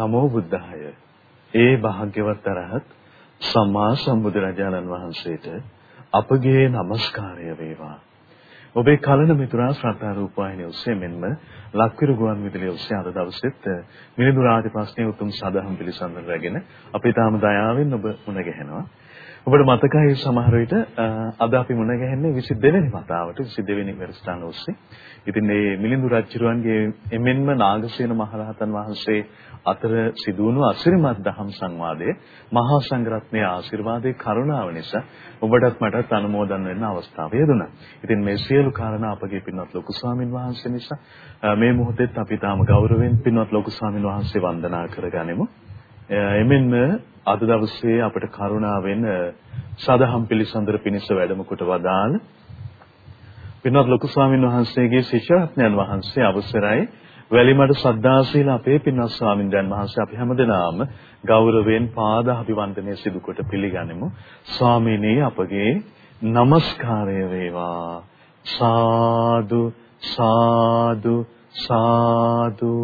නමෝ බුද්ධාය. ඒ භාග්‍යවත් අරහත් සම්මා සම්බුදුරජාණන් වහන්සේට අපගේ নমස්කාරය වේවා. ඔබේ කලන මිතුරා ශ්‍රද්ධා රූප වාහිනිය ඔස්සේ මෙන්ම ලක්විරු ගුවන් විදුලිය ඔස්සේ අද දවසෙත් මිලිඳු රාජ ප්‍රශ්නයේ උතුම් සදහම් පිළිසඳර රැගෙන අපි තාම දයාවෙන් ඔබ මුණ ගැහෙනවා. ඔබට මතකයි සමහර විට අද අපි මුණ ගැහෙන්නේ 22 වෙනි වතාවට 22 වෙනි වැඩසටහන ඔස්සේ. ඉතින් මේ මිලිඳු රජුරුවන්ගේ එමෙන්ම නාගසේන මහරහතන් වහන්සේ අතර සිදුවුණු අසිරිමත් දහම් සංවාදයේ මහා සංඝරත්නයේ ආශිර්වාදයේ කරුණාව නිසා ඔබටත් මටත් අනුමෝදන් වෙන්න අවස්ථාව ලැබුණා. ඉතින් මේ සියලු කාරණා අපගේ පින්වත් ලොකු ස්වාමින් වහන්සේ නිසා මේ මොහොතේත් අපි තාම ගෞරවයෙන් පින්වත් ලොකු ස්වාමින් වහන්සේ වන්දනා කරගනිමු. එමෙන්න අද දවසේ අපට කරුණාවෙන් සදහම් පිළිසඳර පිණිස වැඩම කොට වදාළ පින්වත් ලොකු ස්වාමින් වහන්සේගේ ශිෂ්‍යරත්නයන් වහන්සේ අවසරයි. වැලිමඩ සද්දාසීල අපේ පින්වත් ස්වාමින්දයන් වහන්සේ අපි හැමදෙනාම ගෞරවයෙන් පාද අභිවන්දනය සිදු කොට පිළිගනිමු. ස්වාමීනි අපගේ নমස්කාරය වේවා. සාදු සාදු සාදු.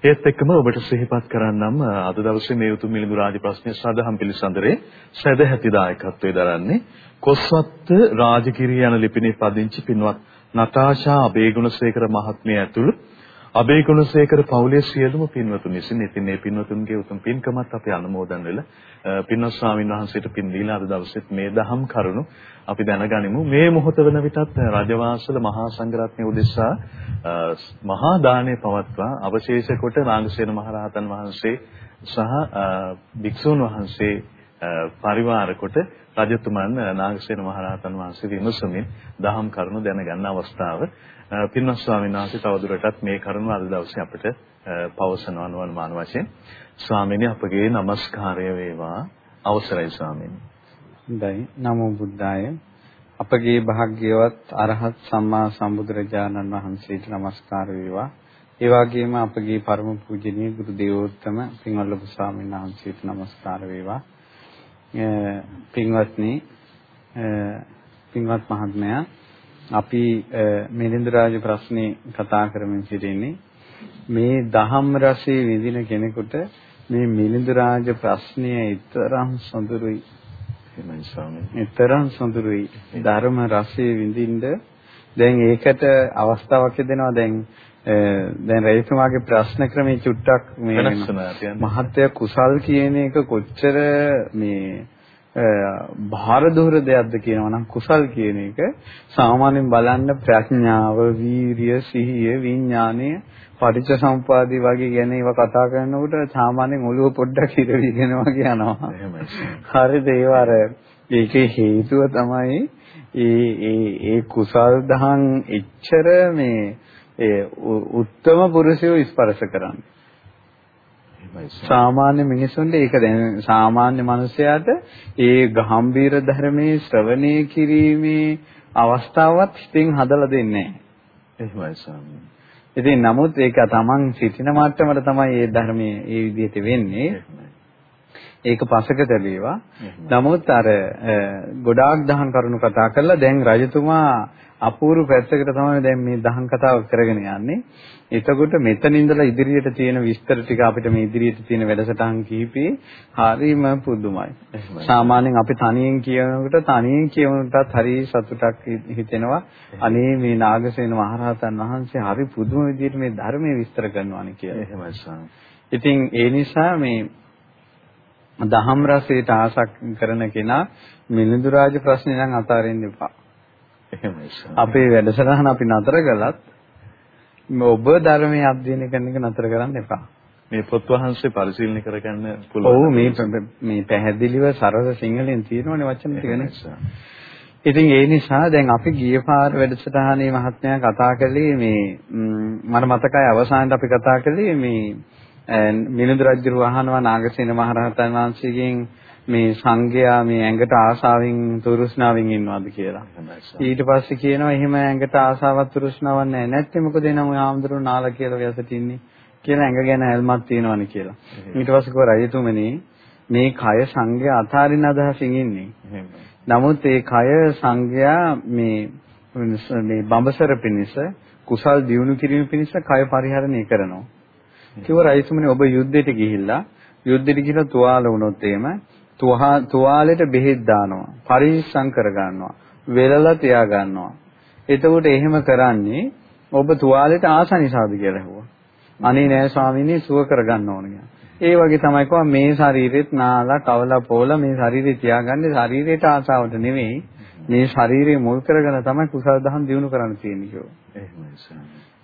ඒත් එක්කම ඔබට සිහිපත් කරන්නම් අද දවසේ මේ උතුම් මිලිඳු රාජ ප්‍රශ්නය සදහම් පිළිසඳරේ සැදැහැති දායකත්වයේ දරන්නේ කොස්වත්ත රාජගිරිය යන ලිපිනේ පදිංචි පින්වත් නතාෂා අබේගුණසේකර මහත්මිය ඇතුළු අබේගුණසේකර පවුලේ සියලුම පින්වතුන් විසින් ඉතින් මේ පින්වතුන්ගේ උතුම් පින්කමත් අපි අනුමෝදන් වෙලා පින්වත් ස්වාමීන් වහන්සේට පින් දීලා අද දවසෙත් මේ දහම් කරුණු අපි දැනගනිමු. මේ මොහොත වෙන විටත් රජවාසල මහා සංඝරත්නය උදෙසා මහා දාණය පවත්වා. අවශේෂ කොට නාගසේන මහරහතන් වහන්සේ සහ භික්ෂුන් වහන්සේ පරිවාර කොට රජතුමන් නාගසේන මහරහතන් වහන්සේ විමසමින් දහම් කරුණු දැනගන්න අවස්ථාව පින්වත් ස්වාමීන් වහන්සේ තවදුරටත් මේ කරුණු අද දවසේ අපිට පවසන අනුවන් මාන වශයෙන් ස්වාමීනි අපගේ নমස්කාරය වේවා අවසරයි ස්වාමීනි. හොඳයි නමෝ බුද්දාය අපගේ භාග්‍යවත් අරහත් සම්මා සම්බුදුරජාණන් වහන්සේට নমස්කාර වේවා. ඒ වගේම අපගේ පරම පූජනීය ගුරු දේවෝත්තම පින්වත් ලොකු ස්වාමීන් වහන්සේට নমස්කාර වේවා. පින්වත්නි පින්වත් මහත්මයා අපි මිලින්ද රාජ ප්‍රශ්නේ කතා කරමින් සිටින්නේ. මේ දහම් රසයේ විඳින කෙනෙකුට මේ මිලින්ද රාජ ප්‍රශ්නය ඊතරම් සොඳුරුයි. එහෙමයි ස්වාමී. ඊතරම් සොඳුරුයි. ධර්ම රසයේ විඳින්න. දැන් ඒකට අවස්ථාවක් දෙනවා. දැන් දැන් රයිතුමාගේ ප්‍රශ්න ක්‍රමයේ චුට්ටක් මේ මහත්ය කුසල් කියන එක කොච්චර මේ භාර දුර දෙයක්ද කියනවා නම් කුසල් කියන එක සාමාන්‍යයෙන් බලන්න ප්‍රඥාව, වීරිය, සිහිය, විඥානය, පටිච්ච සම්පාදී වගේ ගැන ඒවා කතා කරනකොට සාමාන්‍යයෙන් ඔළුව පොඩ්ඩක් ඉරවිගෙන වගේ යනවා. හරිද ඒව අර ඒකේ හේතුව තමයි ඒ ඒ ඒ කුසල් දහම් එච්චර මේ ඒ උත්තම පුරුෂයෝ ස්පර්ශ කරන්නේ. සාමාන්‍ය මිනිසුන්ට ඒක දැන සාමාන්‍ය මිනිසයාට ඒ ගම්බීර ධර්මයේ ශ්‍රවණය කිරීමේ අවස්ථාවක් හිතින් හදලා දෙන්නේ නැහැ. එහෙමයි ඉතින් නමුත් ඒක තමන් සිටින මට්ටමට තමයි මේ ධර්මයේ ඒ විදිහට වෙන්නේ. ඒක පසක තැබේවා. නමුත් අර ගොඩාක් දහම් කරුණු කතා කරලා දැන් රජතුමා අපූර්ව පැත්තකට තමයි දැන් මේ දහම් කතාව කරගෙන යන්නේ. එතකොට මෙතන ඉඳලා ඉදිරියට තියෙන විස්තර ටික අපිට මේ ඉදිරියට තියෙන වැඩසටහන් කිහිපේ හරිම පුදුමයි. සාමාන්‍යයෙන් අපි තනියෙන් කියනකොට තනියෙන් කියනකොටත් හරි සතුටක් හිතෙනවා. අනේ මේ නාගසේන මහරහතන් වහන්සේ හරි පුදුම විදිහට මේ ධර්මයේ විස්තර කරනවානේ කියලා. එහෙමයි ඉතින් ඒ නිසා මේ දහම් රසයට ආසක් කරන කෙනා මිලිඳු රාජ ප්‍රශ්නේ නම් අතාරින්න එපා. අපේ වැඩසටහන අපි නතර කළත් ඔබ ධර්මයේ අධ්‍යයනය කරන එක නතර කරන්න එපා. මේ පොත් වහන්සේ පරිශීලනය කරගන්න පුළුවන්. ඔව් මේ මේ පැහැදිලිව සරල සිංහලෙන් තියෙනවනේ වචන ටික. ඉතින් ඒ නිසා දැන් අපි ගිය පාර වැඩසටහනේ මහත්මයා කතා කළේ මේ මට මතකයි අවසානයේ අපි කතා කළේ මේ මිලිඳු රජු වහනවා නාගසේන මහරහතන් වහන්සේගෙන් මේ සංඝයා මේ ඇඟට ආසාවෙන් තුරුස්නාවෙන් ඉන්නවද කියලා. ඊට පස්සේ කියනවා එහෙම ඇඟට ආසාවක් තුරුස්නාවක් නැහැ. නැත්නම් මොකද එනම් ඔය ආම්දුරු නාලා කියලා ව්‍යසට ඉන්නේ කියලා ඇඟ ගැන ඇල්මක් තියෙනවනේ කියලා. ඊට පස්සේ කෝ රජතුමනි මේ කය සංඝයා අතාරින අදහසින් ඉන්නේ. නමුත් ඒ කය සංඝයා මේ මේ බඹසර පිණිස කුසල් දියුණු කිරීම පිණිස කය පරිහරණය කරනවා. කිව්ව රයිසුමනි ඔබ යුද්ධෙට ගිහිල්ලා යුද්ධෙට ගිහිල්ලා තුවාල වුණොත් එහෙම තුවාලෙට බෙහෙත් දානවා. පරිස්සම් කර ගන්නවා. වෙලලා තියා ගන්නවා. එතකොට එහෙම කරන්නේ ඔබ තුවාලෙට ආසනිසාද කියලා ඇහුවා. අනේ නෑ ස්වාමීනි සුව කරගන්න ඕන ඒ වගේ තමයි කව මේ ශරීරෙත් නාලා කවලා පොවලා මේ ශරීරය තියාගන්නේ ශරීරයට ආසාවට නෙවෙයි මේ ශරීරය මුල් කරගෙන තමයි කුසල දහම් දිනු කරන්න තියෙන්නේ කිව්වා.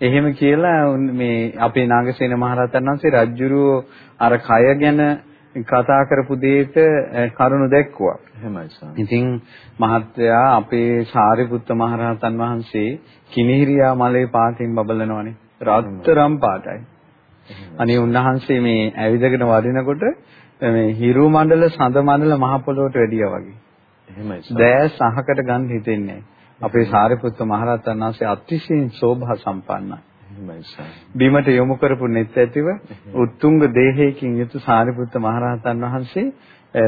එහෙම කියලා මේ අපේ නාගසේන මහරහතන් වහන්සේ රජ්ජුරුව අර කය ගැන කතා කරපු දෙයට කරුණු දැක්කුවා. එහෙමයි සාමි. ඉතින් මහත්තයා අපේ සාරිපුත්ත මහරහතන් වහන්සේ කිනිහිරියා මලේ පාටින් බබලනවනේ. රත්තරම් පාටයි. අනේ උන්වහන්සේ මේ ඇවිදගෙන වඩිනකොට මේ හිරු මණ්ඩල සඳ මණ්ඩල මහ පොළොවට වැඩියා වගේ. එහෙමයි. දැස් අහකට ගන්න හිතෙන්නේ අපේ සාරිපුත්ත මහරහතන් වහන්සේ අතිශයින් ශෝභා සම්පන්නයි. බිමට යොමු කරපු net ඇතිව උත්තුංග දේහයකින් යුතු සාරිපුත්ත මහරහතන් වහන්සේ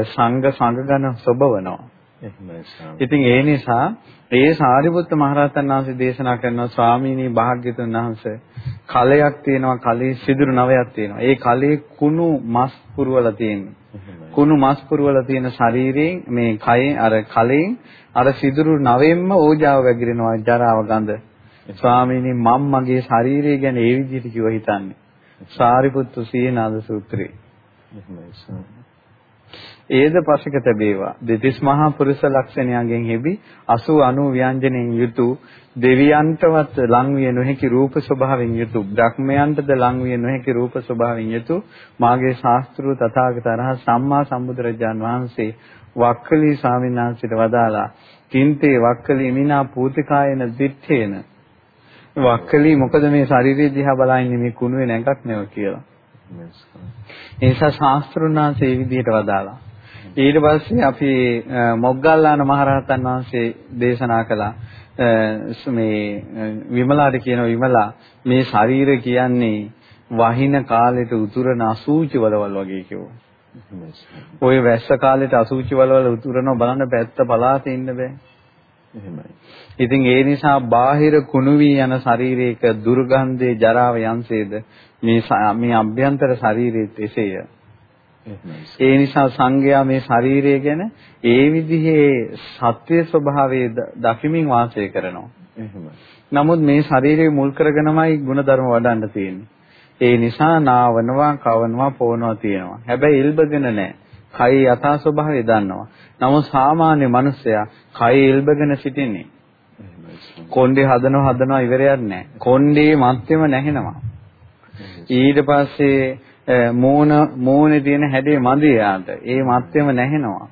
සංඝ සංඝගණ සොබවනවා. ඉතින් ඒ නිසා ඒ සාරිපුත්ත මහරහතන් වහන්සේ දේශනා කරනවා ස්වාමීනි භාග්‍යතුන් වහන්සේ කලයක් තියෙනවා කලේ සිදුරු නවයක් තියෙනවා. ඒ කලේ කුණු මස් පුරවලා තියෙනවා. කුණු මස් පුරවලා තියෙන ශරීරයෙන් මේ කයෙන් අර කලෙන් අර සිදුරු නවෙන්ම ඕජාව වැగిරෙනවා ජරාව ගඳ. ස්වාමීනි මම මගේ ශරීරය ගැන ඒ විදිහට කිව්ව හිතන්නේ. සාරිපුත්තු සීනාද සූත්‍රේ. ඒද පසක තැබේවා. දෙතිස් මහා පුරුෂ ලක්ෂණයන්ගෙන් හෙබි 80 90 ව්‍යංජනෙන් යුතු දෙවියන්ටවත් ලං විය නොහැකි රූප ස්වභාවයෙන් යුතු බ්‍රහ්මයන්ටද ලං විය නොහැකි රූප ස්වභාවයෙන් යුතු මාගේ ශාස්ත්‍රීය තථාගත රහ සම්මා සම්බුදුරජාන් වහන්සේ වක්කලි ස්වාමීන් වහන්සේට වදාලා කින්තේ වක්කලි මිනා පූතිකායන දිත්තේන වක්කලි මොකද මේ ශාරීරික දිහා බලන්නේ මේ කුණුවේ නැඟක් නෙව කියලා. ඒ නිසා ශාස්ත්‍රුණාංශේ විදිහට වදාලා. ඊට පස්සේ අපි මොග්ගල්ලාන මහරහතන් වහන්සේ දේශනා කළා මේ විමලාට කියන විමලා මේ ශරීර කියන්නේ වහින කාලෙට උතුරන අසූචි වලවල් වගේ කිව්වා. ඔය වැස්ස කාලෙට අසූචි වලවල් උතුරනවා බලන්න පැත්ත පලාතේ ඉන්න බෑ. එහෙමයි. ඉතින් ඒ නිසා බාහිර කුණු වී යන ශරීරයක දුර්ගන්ධේ ජරාව යන්සේද මේ මේ අභ්‍යන්තර ශරීරයේත් එසේය. ඒ නිසා සංඝයා මේ ශරීරය ගැන ඒ විදිහේ සත්‍ය ස්වභාවයේ දකිමින් වාසය කරනවා. නමුත් මේ ශරීරය මුල් කරගෙනමයි ಗುಣධර්ම වඩන්න තියෙන්නේ. ඒ නිසා නාවනවා, කවනවා, පොවනවා තියෙනවා. හැබැයි ඉල්බගෙන නැහැ. කයි යථා ස්වභාවය දන්නවා. නමුත් සාමාන්‍ය මිනිස්සයා කයි ඉල්බගෙන සිටින්නේ. කොණ්ඩේ හදනවා හදනවා ඉවරයක් නැහැ. කොණ්ඩේ මත්වෙම නැහෙනවා. ඊට පස්සේ මෝන මෝනේ තියෙන හැඩේ මදි යාට. ඒ මත්වෙම නැහෙනවා.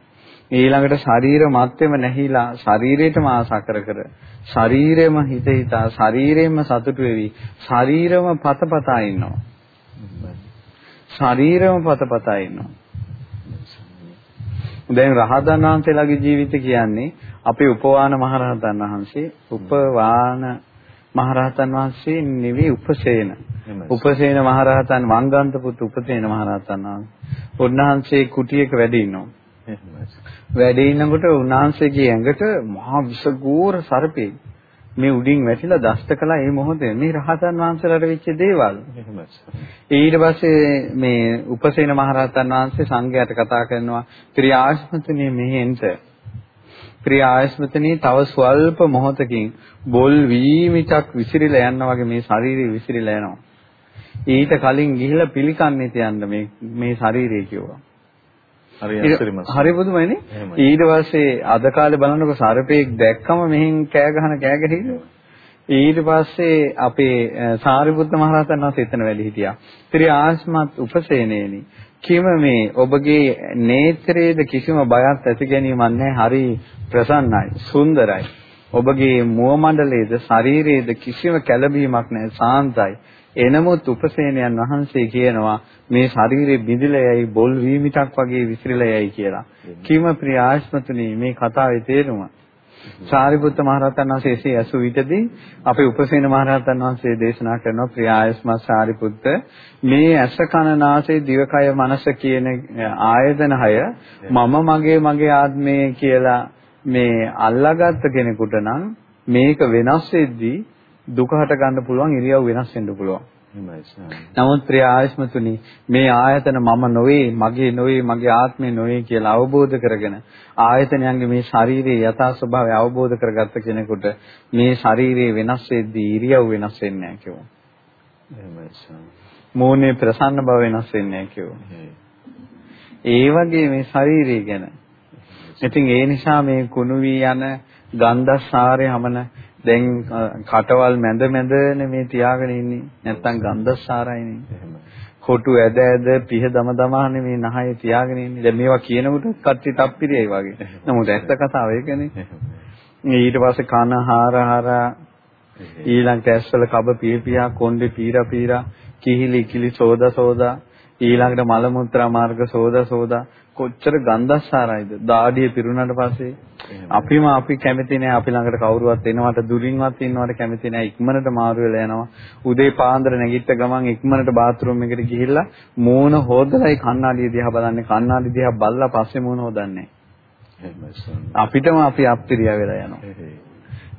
ඊළඟට ශරීර මත්වෙම නැහිලා ශරීරයටම ආසා කර කර ශරීරෙම හිත හිතා ශරීරෙම සතුටු වෙවි ශරීරම පතපතා ඉන්නවා. ශරීරම පතපතා ඉන්නවා. දැන් රහතන් වහන්සේලාගේ ජීවිත කියන්නේ අපේ උපවාන මහරහතන් වහන්සේ උපවාන මහරහතන් වහන්සේ නෙවෙයි උපසේන. උපසේන මහරහතන් වංගන්ත පුත් උපසේන මහරහතන් වහන්සේ. කුටියක වැඩ ඉන්නවා. වැඩ ඉන්නකොට උන්වහන්සේගේ ඇඟට මහා විසගෝර සර්පෙක් මේ උඩින් වැටිලා දෂ්ට කළා ඒ මොහොතේ මේ රහතන් වහන්සේලාට වෙච්ච දේවල්. ඊට පස්සේ මේ උපසේන මහරහතන් වහන්සේ සංඝයාට කතා කරනවා ත්‍රිආශ්මතුනේ මෙහෙන්ට ප්‍රිය ආයස්මතනී තව ස්වල්ප මොහොතකින් බොල් වීමිටක් විසිරිලා යනවා වගේ මේ ශරීරය විසිරිලා යනවා. ඊට කලින් ගිහිලා පිළිකන්නේ තියන්න මේ මේ ශරීරය කිව්වා. හරි පුදුමයිනේ. ඊට පස්සේ අද කාලේ බලනකොට සර්පෙක් දැක්කම මෙහෙන් කෑ ගහන කෑ ගැහිලා ඊට පස්සේ අපේ සාරිපුත්ත මහරහතන් වහන්සේ එතන වැඩි හිටියා. ත්‍රි ආස්මත් උපසේනේනි. කිම මේ ඔබගේ නේත්‍රයේද කිසිම බයක් ඇති ගැනීමක් නැහැ. හරි ප්‍රසන්නයි, සුන්දරයි. ඔබගේ මුව මණ්ඩලයේද ශරීරයේද කිසිම කැළඹීමක් නැහැ, සාන්තයි. එනමුත් උපසේනයන් වහන්සේ කියනවා මේ ශරීරේ බිඳිලා යයි බොල් වීමිටක් වගේ විසිරලා යයි කියලා. කිම ප්‍රිය ආශ්මතුනි මේ කතාවේ තේරුම? සාරිපුත්ත මහරහතන් වහන්සේ එසේ ඇසු විටදී අපේ උපසේන මහරහතන් වහන්සේ දේශනා කරනවා ප්‍රියායස්ම සාරිපුත්ත මේ ඇස කන නාසය දිවකය මනස කියන ආයතන හය මම මගේ මගේ ආත්මය කියලා මේ අල්ලාගත්ත කෙනෙකුට නම් මේක වෙනස් වෙද්දී දුක හට ගන්න පුළුවන් ඉරියව් වෙනස් වෙන්න පුළුවන්. නමුත් ප්‍රිය ආයස්මතුනි මේ ආයතන මම නොවේ, මගේ නොවේ, මගේ ආත්මේ නොවේ කියලා අවබෝධ කරගෙන ආයතනයන්ගේ මේ ශාරීරියේ යථා ස්වභාවය අවබෝධ කරගත්ත කෙනෙකුට මේ ශාරීරිය වෙනස් වෙද්දී ඉරියව් වෙනස් වෙන්නේ නැහැ කියෝ. එහෙමයි. මෝනේ ප්‍රසන්න බව වෙනස් වෙන්නේ නැහැ. ඒ වගේ මේ ශාරීරිය ගැන. ඉතින් ඒ නිසා මේ කුණු වී යන ගන්ධස්සාරය හමන දැන් කටවල් මැද මැදනේ මේ තියාගෙන ඉන්නේ. නැත්තම් ගන්ධස්සාරයිනේ. කොටු ඇද ඇද පිහ දම දමානේ මේ නහය තියාගෙන ඉන්නේ. දැන් මේවා කියනකොට කට්ටි තප්පිරියයි වගේ. නමුත් ඇත්ත කතාව ඒකනේ. ඊට පස්සේ කන හාර හාර ඊළඟට ඇස්වල කබ පිය පියා කොණ්ඩේ පීරා පීරා කිහිලි කිලි සෝදා සෝදා ඊළඟට මල මුත්‍රා මාර්ග සෝදා සෝදා කොච්චර ගන්ධස්සාරයිද දාඩිය පිරුණාට පස්සේ අපිම අපි කැමති නෑ අපි ළඟට කවුරුවත් එනවට දුරින්වත් ඉන්නවට කැමති නෑ. ඉක්මනට මාරු වෙලා යනවා. උදේ පාන්දර නැගිට ගමන් ඉක්මනට බාත් รู ම් එකට ගිහිල්ලා මූණ හොදලායි කණ්ණාඩිය දිහා බලන්නේ. කණ්ණාඩිය දිහා බලලා පස්සේ මූණ හොදන්නේ. අපිටම අපි අප්පිරියා වෙලා යනවා.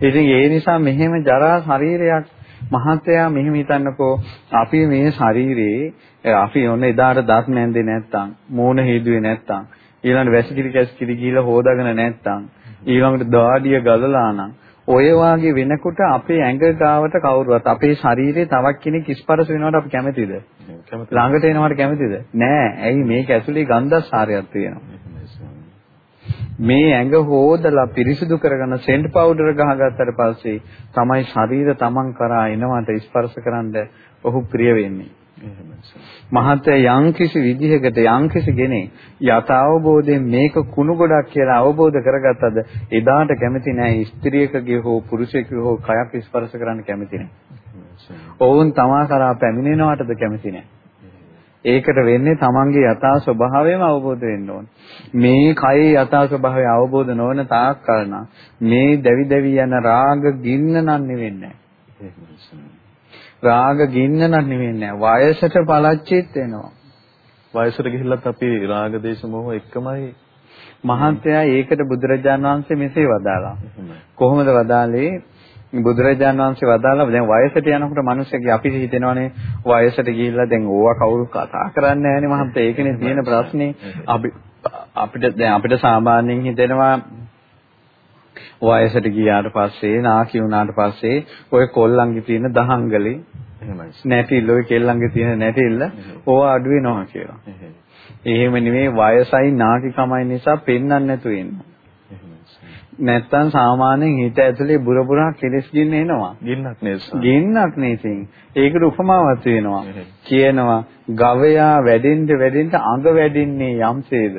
ඉතින් ඒ නිසා මෙහෙම ජරා ශරීරයක් මහත්තයා මෙහෙම හිතන්නකෝ. අපි මේ ශරීරේ අපි ඔන්න එදාට දත් නැන්දේ නැත්තම් මූණ හේදුවේ නැත්තම් ඊළඟට වැසිකිලි කැසිකිලි ගිහිලා හොදාගෙන නැත්තම් ඊළඟට දාඩිය ගලලා නම් ඔය වාගේ වෙනකොට අපේ ඇඟ ගාවට කවුරුවත් අපේ ශරීරේ තවක් කෙනෙක් ස්පර්ශ වෙනවට අපි කැමතිද? ළඟට එනවට කැමතිද? නෑ. ඇයි මේක ඇතුලේ ගන්ධස්සාරයක් තියෙනවා. මේ ඇඟ හොදලා පිරිසිදු කරගෙන සෙන්ට් පවුඩර් ගහගත්තට පස්සේ තමයි ශරීර තමන් කරා එනවට ස්පර්ශ කරන්න ඔහු ප්‍රිය වෙන්නේ. මහත්ය යම්කිසි විදිහකට යම්කිසි කෙනෙක් යත අවබෝධයෙන් මේක කුණු ගොඩක් කියලා අවබෝධ කරගත්තද එදාට කැමති නැහැ ස්ත්‍රියකගේ හෝ පුරුෂයෙකුගේ හෝ කයක් ස්පර්ශ කරන්න කැමති නැහැ. ඔවුන් තමා කරා පැමිණෙනවටද කැමති නැහැ. ඒකට වෙන්නේ තමන්ගේ යථා ස්වභාවයම අවබෝධ වෙන්න ඕන. මේ කයේ යථා ස්වභාවය අවබෝධ නොවන තාක් කලන මේ දැවි දැවි යන රාග ගින්න නම් නෙවෙන්නේ රාග ගින්න නම් නෙවෙන්නේ වයසට පළච්චිත් වෙනවා. වයසට ගිහිල්ලත් අපි රාග දේශ මොහ එකමයි. මහත්යා ඒකට බුදුරජාණන් වහන්සේ මෙසේ වදාලා. කොහොමද වදාලේ? බුදුරජාණන් වහන්සේ වදාලා දැන් වයසට යනකොට මිනිස්සුගේ අපි හිතෙනවානේ වයසට ගිහිල්ලා දැන් ඕවා කවුරු කතා කරන්නේ නැහැනේ මහත්තයා. ඒකනේ තියෙන ප්‍රශ්නේ. අපි අපිට දැන් අපිට සාමාන්‍යයෙන් හිතෙනවා වයසට ගියාට පස්සේ නාකි වුණාට පස්සේ ඔය කොල්ලන්ගේ තියෙන දහංගලේ එහෙමයි නැටිල්ල ඔය කෙල්ලන්ගේ තියෙන නැටිල්ල ඕවා අඩු වෙනවා කියලා. එහෙම නෙමෙයි වයසයි නාකිකමයි නිසා පෙන්වන්න නැතු වෙනවා. නැත්තම් සාමාන්‍යයෙන් හිත ඇතුලේ බුර බුරා කෙලස් ගින්න එනවා. ගින්නක් නේද? ගින්නක් නෙතින්. ඒකට උපමාවක් වෙනවා. කියනවා ගවයා වැඩෙන්න වැඩෙන්න අඟ වැඩින්නේ යම්සේද?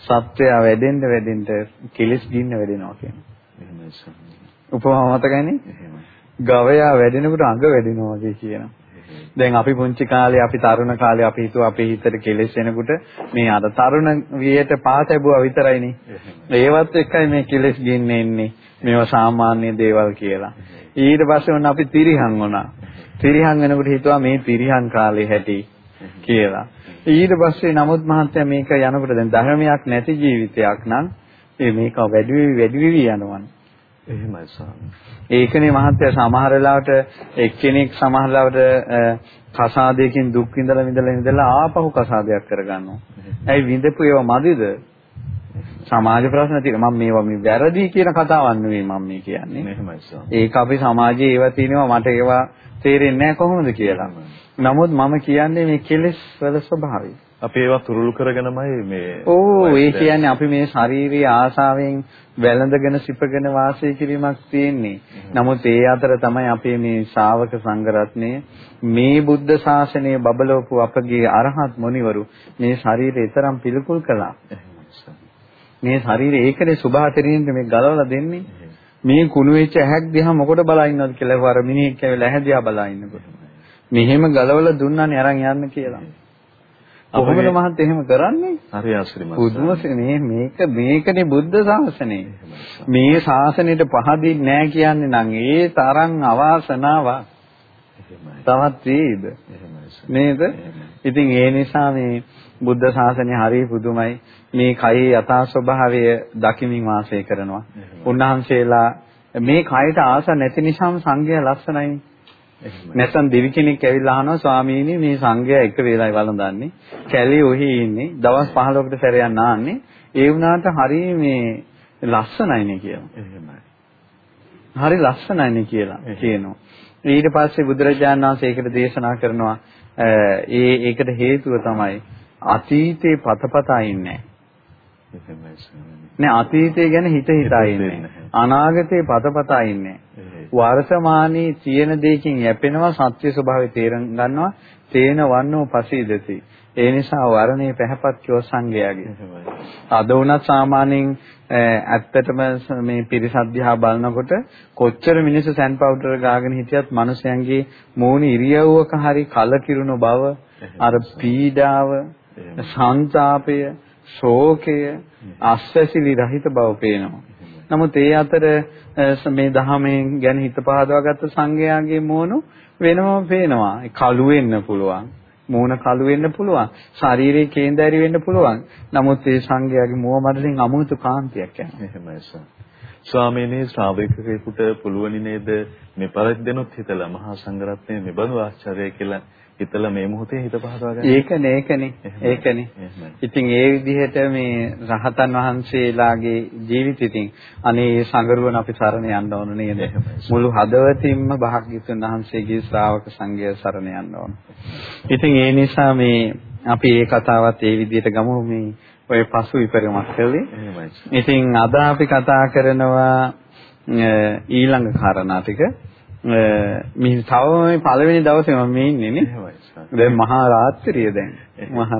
සත්වයා වැඩෙන්න වැඩෙන්න කෙලස් ගින්න වැඩෙනවා කියනවා. උපමාව මතකයිනේ? ගවයා වැඩෙනකොට අඟ වැඩෙනවා වගේ කියනවා. දැන් අපි පුංචි කාලේ අපි තරුණ කාලේ අපි හිතුවා අපේ හිතට කෙලෙස් එනකොට මේ අර තරුණ වියට පාත ලැබුවා විතරයිනේ. ඒවත් එක්කයි මේ කෙලෙස් ගෙන්නේ එන්නේ. මේවා සාමාන්‍ය දේවල් කියලා. ඊට පස්සේ ඔන්න අපි තිරිහන් වුණා. තිරිහන් වෙනකොට හිතුවා මේ තිරිහන් කාලේ හැටි කියලා. ඊට පස්සේ නමුත් මහත්තයා මේක යනකොට දැන් ධර්මයක් නැති ජීවිතයක් නම් මේක වැඩි වෙවි වැඩි වෙවි යනවනේ. එහෙමයි ස්වාමී. ඒකනේ මහත්තයා සමහර වෙලාවට එක්කෙනෙක් සමහර වෙලාවට කසාදයකින් දුක් විඳලා විඳලා ඉඳලා ආපහු කසාදයක් කරගන්නවා. ඇයි විඳපු ඒවා මදිද? සමාජ ප්‍රශ්න තියෙනවා. මම මේවා මේ වැරදි කියන කතාවක් නෙවෙයි මම මේ කියන්නේ. එහෙමයි ස්වාමී. ඒක අපි සමාජයේ ඒවා තියෙනවා මට ඒවා තේරෙන්නේ නැහැ කොහොමද කියලා. නමුත් මම කියන්නේ මේ කෙලෙස් වල ස්වභාවය. අපි ඒවා තුරුළු කරගෙනමයි මේ ඕ ඒ කියන්නේ අපි මේ ශාරීරික ආසාවෙන් වැළඳගෙන සිපගෙන වාසය කිරීමක් තියෙන්නේ. නමුත් ඒ අතර තමයි අපේ මේ ශාවක සංඝරත්නය මේ බුද්ධ ශාසනය බබලවපු අපගේ අරහත් මුනිවරු මේ ශරීරය තරම් පිළිකුල් කළා. මේ ශරීරය ඒකනේ සුභාතරින්ද මේ ගලවලා දෙන්නේ. මේ කුණු වෙච්ච ඇහැක් දිහා මොකටද බලා ඉන්නවද කියලා වර මිනිහෙක් ඇවිල්ලා ඇහැ දිහා බලා ඉන්නකොට. මෙහෙම ගලවලා දුන්නානේ අරන් යන්න කියලා. කොහොමද මහත් එහෙම කරන්නේ? හරි ආශ්‍රිතයි. බුදුමසනේ මේක මේකනේ බුද්ධ ශාසනය. මේ ශාසනයට පහදින්නේ නැහැ කියන්නේ නම් ඒ තරම් අවාසනාවක්. තවත් වේද? නේද? ඉතින් ඒ නිසා මේ බුද්ධ ශාසනය හරි පුදුමයි. මේ කයේ යථා ස්වභාවය දකිමින් වාසය කරනවා. උන්වහන්සේලා මේ කයට ආස නැති නිසාම සංඝයා ලස්සනයි. නැත්නම් දෙවි කෙනෙක් ඇවිල්ලා අහනවා ස්වාමීනි මේ සංඝයා එක වේලයි වළඳන්නේ. කැලේ ඔහි ඉන්නේ. දවස් 15කට සැරයක් නාන්නේ. ඒ වුණාට හරි මේ ලස්සනයිනේ කියලා. එහෙමයි. හරි ලස්සනයිනේ කියලා කියනවා. ඊට පස්සේ බුදුරජාණන් වහන්සේ ඒකට දේශනා කරනවා ඒ ඒකට හේතුව තමයි අතීතේ පතපතා ඉන්නේ නෑ අතීතය ගැන හිත හිතා ඉන්නේ අනාගතේ පතපතා ඉන්නේ වර්තමානයේ තියෙන දෙයකින් යැපෙනවා සත්‍ය ස්වභාවය තේරුම් ගන්නවා තේන වන්නෝ පසීදති. ඒ නිසා වර්ණේ පැහැපත් කිව සංගයගේ අද වුණත් සාමාන්‍යයෙන් ඇත්තටම මේ පිරිසද්ධියා බලනකොට කොච්චර මිනිස්සු සෑන් පවුඩර් ගාගෙන හිටියත් මිනිසයන්ගේ මූණ ඉරියව්වක හරි කලකිරුණු බව අර පීඩාව සංతాපය ශෝකය අස්වැසිලි රහිත බව පේනවා. නමුත් ඒ අතර මේ දහමෙන් ගැන හිත පහදවාගත්ත සංඝයාගේ මූණු වෙනම පේනවා. කළු වෙන්න පුළුවන්. මූණ කළු වෙන්න පුළුවන්. ශාරීරික කේන්දරි වෙන්න පුළුවන්. නමුත් ඒ සංඝයාගේ මුව මඩලින් අමුතු කාන්තියක් යනවා. එහෙමයි සර්. ස්වාමීනි ශ්‍රාවකයෙකුට පුළුවනි නේද මේ පරිද්දෙනුත් හිතලා මහා සංඝරත්නය මෙබඳු ආශ්චර්යය කියලා හිතලා මේ මොහොතේ හිත පහදවා ගන්න. ඒකනේ ඒකනේ. ඒකනේ. ඉතින් ඒ විදිහට මේ රහතන් වහන්සේලාගේ ජීවිතින් අනේ සංගරුවන් අපි සරණ යන්න ඕන නේද? මුළු හදවතින්ම භාග්‍යතුන් වහන්සේගේ ශ්‍රාවක සංඝය සරණ යන්න ඕන. ඉතින් ඒ නිසා මේ අපි මේ කතාවත් ඒ විදිහට ගමු මේ ඔය පසු විපරමක් කළේ. ඉතින් අද අපි කතා කරනවා ඊළඟ කාරණා ටික මේ තව මේ පළවෙනි දවසේ මම මේ ඉන්නේ නේ. දැන් මහා රාත්‍රිය දැන්. මහා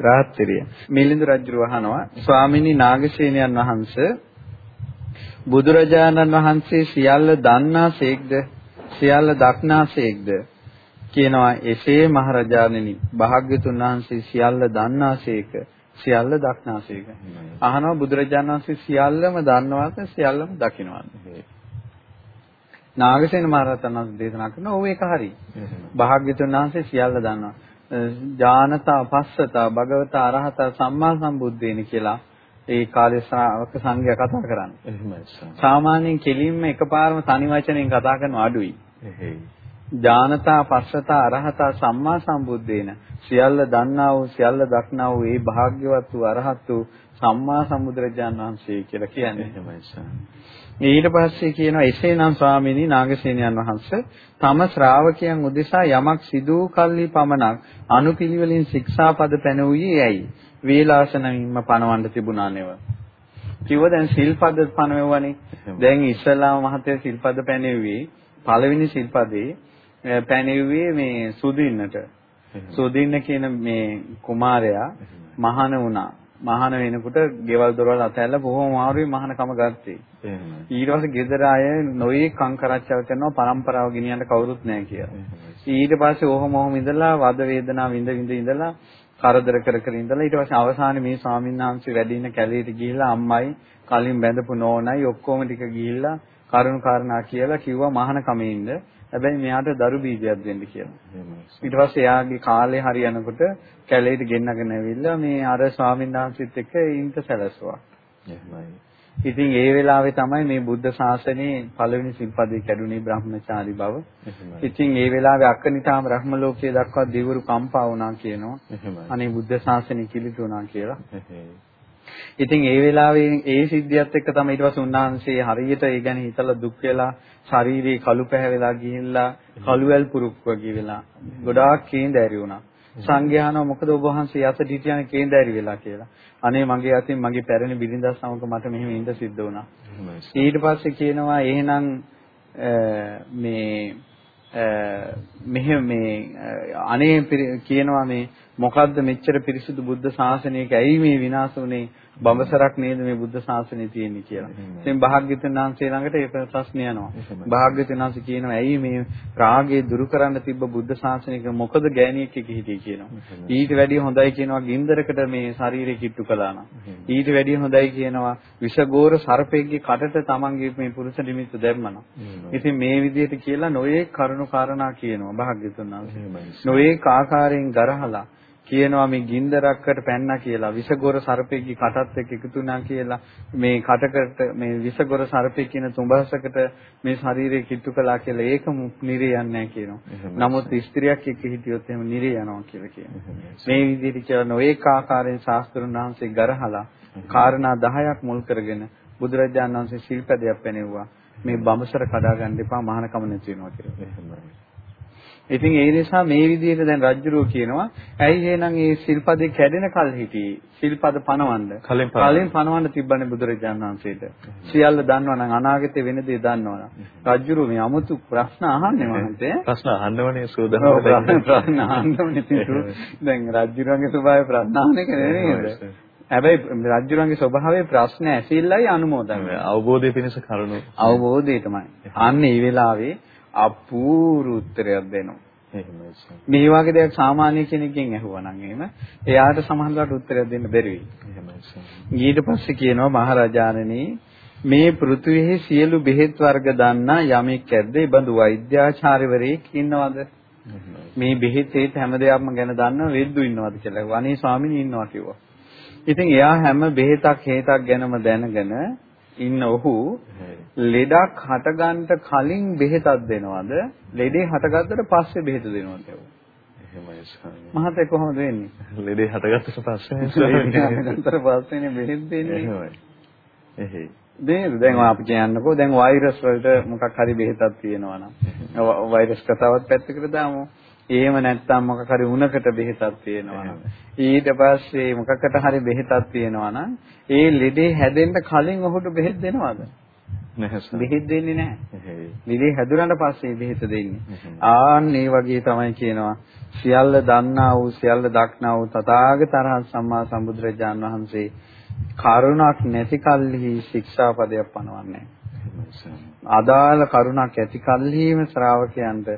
රාත්‍රිය. මිලිඳු රජු අහනවා ස්වාමිනී නාගසේනයන් වහන්සේ බුදුරජාණන් වහන්සේ සියල්ල දන්නාසේක්ද සියල්ල දක්නාසේක්ද කියනවා එසේ මහරජාණෙනි භාග්‍යතුන් වහන්සේ සියල්ල දන්නාසේක සියල්ල දක්නාසේක අහනවා බුදුරජාණන් වහන්සේ සියල්ලම දන්නවාද? සියල්ලම දකින්නවාද නාගසේන මහරහතන් වහන්සේ දේශනා කරනවා ඔව් ඒක හරි. භාග්‍යතුන් වහන්සේ සියල්ල දන්නවා. ඥානතා පස්සතා භගවතා අරහතා සම්මා සම්බුද්දේනි කියලා ඒ කාලේ ශ්‍රාවක සංඝයා කතා කරන්නේ. එහෙමයි. සාමාන්‍යයෙන් කෙලින්ම එකපාරම තනි වචනෙන් කතා කරන අඩුයි. එහෙයි. ඥානතා පස්සතා අරහතා සම්මා සම්බුද්දේන සියල්ල දන්නා වූ සියල්ල දක්නා වූ ඒ භාග්‍යවත් වූ අරහත් වූ සම්මා සම්බුදුරජාන් වහන්සේ කියලා කියන්නේ. එහෙමයි. ඊට පස්සේ කියනවා එසේනම් ස්වාමීනි නාගසේනයන් වහන්සේ තම ශ්‍රාවකයන් උදෙසා යමක් සිදු කල්ලි පමණක් අනුපිළිවෙලින් ශික්ෂාපද පැනවුවේ ඇයි? වේලාසනින්ම පනවන්න තිබුණා නෙව. කිව්ව දැන් සිල්පද පනවෙවනේ. දැන් ඉස්ලාම මහතේ සිල්පද පැනෙව්වේ පළවෙනි සිල්පදේ පැනෙව්වේ මේ සුදින්නට. සුදින්න කියන මේ කුමාරයා මහාන වුණා. මහාන වෙනකොට ගෙවල් දොරවල් අතහැරලා බොහොම අමාරුවෙන් මහානකම ගත්තේ. ඊට පස්සේ ගෙදර අය නොයේ කංකරච්චව කරනවා පරම්පරාව ගෙනියන්න කවුරුත් නැහැ කියලා. ඊට පස්සේ ඔහොම ඔහොම ඉඳලා වද වේදනා විඳ විඳ ඉඳලා කරදර කර කර ඉඳලා ඊට පස්සේ අවසානයේ මේ ස්වාමීන් වහන්සේ වැඩ ඉන්න කැලේට ගිහිල්ලා අම්මයි කලින් බැඳපු නෝනයි ඔක්කොම ටික ගිහිල්ලා කරුණු කාරණා කියලා කිව්වා මහානකමේ ඉන්න. හැබැයි මෙයාට දරු බීජයක් දෙන්න කියලා. ඊට පස්සේ එයාගේ කාලේ හරියනකොට කැලේට ගෙන්නගෙන ඇවිල්ලා මේ අර ස්වාමීන් වහන්සේත් එක්ක ඉන්ට සැලසුවා. එහෙමයි. ඉතින් ඒ වෙලාවේ තමයි මේ බුද්ධ ශාසනයේ පළවෙනි සිල්පදේ කැඩුනේ බ්‍රහ්මචාරි බව. ඉතින් ඒ වෙලාවේ අක්කනිතාම බ්‍රහ්ම ලෝකයේ දක්වා දිවුරු කම්පා වුණා කියනවා. අනේ බුද්ධ ශාසනය කිලිටුණා කියලා. ඉතින් ඒ වෙලාවේ ඒ සිද්ධියත් එක්ක තමයි ඊට පස්සේ උන්වහන්සේ හරියට ඒ ගැන හිතලා දුක් වෙලා ශාරීරික කළු පැහැවෙලා ගිහිල්ලා කළුවැල් පුරුක් වගේ වෙලා ගොඩාක් කේන්දෑරි වුණා. සංඝයානෝ මොකද ඔබ වහන්සේ යසට හිටියන කේන්දෑරි වෙලා කියලා. අනේ මගේ අතින් මගේ පැරණි බිරිඳ සමග මට මෙහෙම ඉඳ සිද්ධ වුණා. ඊට පස්සේ කියනවා එහෙනම් මේ මෙහෙම මේ අනේ කියනවා මේ මොකද්ද මෙච්චර පිරිසිදු බුද්ධ ශාසනයක ඇයි මේ විනාශ වුනේ බඹසරක් නේද මේ බුද්ධ ශාසනය තියෙන්නේ කියලා. ඉතින් භාග්‍යවතුන් වහන්සේ ළඟට ඒ ප්‍රශ්න යනවා. භාග්‍යවතුන් වහන්සේ කියනවා ඇයි මේ රාගය දුරු කරන්න තිබ්බ බුද්ධ ශාසනයක මොකද ගෑණියෙක් එක හිටියේ කියනවා. ඊට වැඩිය හොඳයි කියනවා ගින්දරකට මේ ශරීරය කිට්ටු කළා නම්. ඊට වැඩිය හොඳයි කියනවා විෂගෝර සර්පෙක්ගේ කටට තමන්ගේ මේ පුරුෂ නිමිත්ත දැම්මනම්. ඉතින් මේ විදිහට කියලා නොයේ කරුණු කාරණා කියනවා භාග්‍යවතුන් වහන්සේ. නොයේ ආකාරයෙන් ගරහලා කියනවා මේ ගින්දරක්කට පැන්නා කියලා විසගොර සර්පෙක්ගේ කටත් එක්ක එකතු වුණා කියලා මේ කටකට මේ විසගොර සර්පෙක් කියන තුඹහසකට මේ ශරීරය කිට්ටු කළා කියලා ඒක නිරේ යන්නේ කියනවා. නමුත් ස්ත්‍රියක් එක්ක හිටියොත් එහෙම නිරේ යනවා කියලා කියනවා. මේ විදිහට කියන ඔයක ආකාරයෙන් ශාස්ත්‍රඥ වහන්සේ ගරහලා කාරණා 10ක් මුල් කරගෙන බුදුරජාණන් වහන්සේ ශිල්පදයක් පෙනෙවුවා. මේ බඹසර කඩා ගන්න එපා මහානකම නැති වෙනවා කියලා. ඉතින් ඒ නිසා මේ විදිහට දැන් රජුරෝ කියනවා ඇයි එහෙනම් මේ සිල්පදේ කැඩෙන කල් හිටියේ සිල්පද පනවන්න. කලින් පනවන්න. තිබ්බනේ බුදුරජාණන් වහන්සේට. සියල්ල දන්නවනම් අනාගතේ වෙන දේ දන්නවනම්. රජුරෝ මේ 아무තු ප්‍රශ්න අහන්නේ මහන්තේ ප්‍රශ්න අහන්නවනේ සූදානම් ප්‍රශ්න අහන්නවනේ දැන් රජුරන්ගේ ස්වභාවය ප්‍රශ්න අහන එක නෙවෙයිද හැබැයි රජුරන්ගේ ස්වභාවයේ ප්‍රශ්න ඇසිල්ලයි අනුමෝදන් අවබෝධය පිණිස කරුණු. අවබෝධය තමයි. අන්න ඒ වෙලාවේ අපූර්ව උත්තරයක් දෙනවා. මේ වගේ දෙයක් සාමාන්‍ය කෙනෙක්ගෙන් ඇහුවනම් එහෙම එයාට සමහරවිට උත්තරයක් දෙන්න බැරි වෙයි. ඊට පස්සේ කියනවා මහරජාණනි මේ පෘථුවිහි සියලු බෙහෙත් වර්ග දන්නා යමෙක් ඇද්ද? ඒ බඳු වෛද්‍යාචාර්යවරයෙක් ඉන්නවද? මේ බෙහෙත් ඒත් හැම දෙයක්ම ගැන දන්න වෙද්දු ඉන්නවද කියලා. අනේ ස්වාමීනි ඉන්නවා කිව්වා. ඉතින් එයා හැම බෙහෙතක් හේතක් ගැනම දැනගෙන ඉන්න ඔහු ලෙඩක් හටගන්න කලින් බෙහෙතක් දෙනවද? ලෙඩේ හටගත්තට පස්සේ බෙහෙත දෙනවද? එහෙමයි ස්වාමී. මහතේ කොහොමද වෙන්නේ? ලෙඩේ හටගත්තට පස්සේ හටගත්තට පස්සේනේ බෙහෙත් දෙන්නේ. එහෙමයි. එහෙයි. නේද? දැන් අපි කියන්නකෝ දැන් වෛරස් වලට මොකක් හරි බෙහෙතක් තියෙනවා නම් වෛරස් කතාවත් පැත්තකට දාමු. එහෙම නැත්නම් මොකක් හරි උණකට බෙහෙතක් තියෙනවා. ඊට පස්සේ මොකකට හරි බෙහෙතක් තියෙනවා නම් ඒ ලෙඩේ හැදෙන්න කලින් ඔහුට බෙහෙත් දෙනවද? නැහැ බෙහෙත් දෙන්නේ නැහැ. ලෙඩේ හැදුනට පස්සේ බෙහෙත දෙන්නේ. ආන් ඒ වගේ තමයි කියනවා. සියල්ල දන්නා වූ සියල්ල දක්නා වූ තථාගතරහත් සම්මා සම්බුදුරජාන් වහන්සේ කරුණක් නැති කල්හි ශික්ෂාපදයක් පනවන්නේ අදාළ කරුණක් ඇති කල්හිම ශ්‍රාවකයන්ට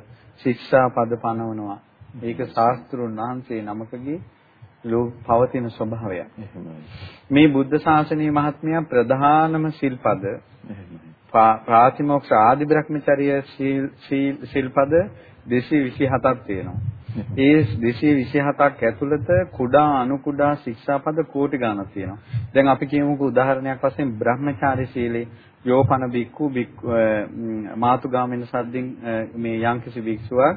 ශික්ෂා පද පනවනවා. ඒක ශාස්ත්‍රුන් වහන්සේ නමකගේ පවතින ස්වභාවයක්. මේ බුද්ධ ශාසනයේ මහත්මයා ප්‍රධානම සිල්පද ප්‍රාතිමෝක්ෂ ආදි බ්‍රහ්මචර්ය සිල්පද 227ක් තියෙනවා. ඒ 227ක් ඇතුළත කුඩා අනු කුඩා ශික්ෂාපද කෝටි ගණනක් තියෙනවා. දැන් අපි කියමුකෝ උදාහරණයක් වශයෙන් බ්‍රහ්මචාරී සීලේ යෝපන බික්කු මාතුගාමින සද්දින් මේ යම්කිසි භික්ෂුවක්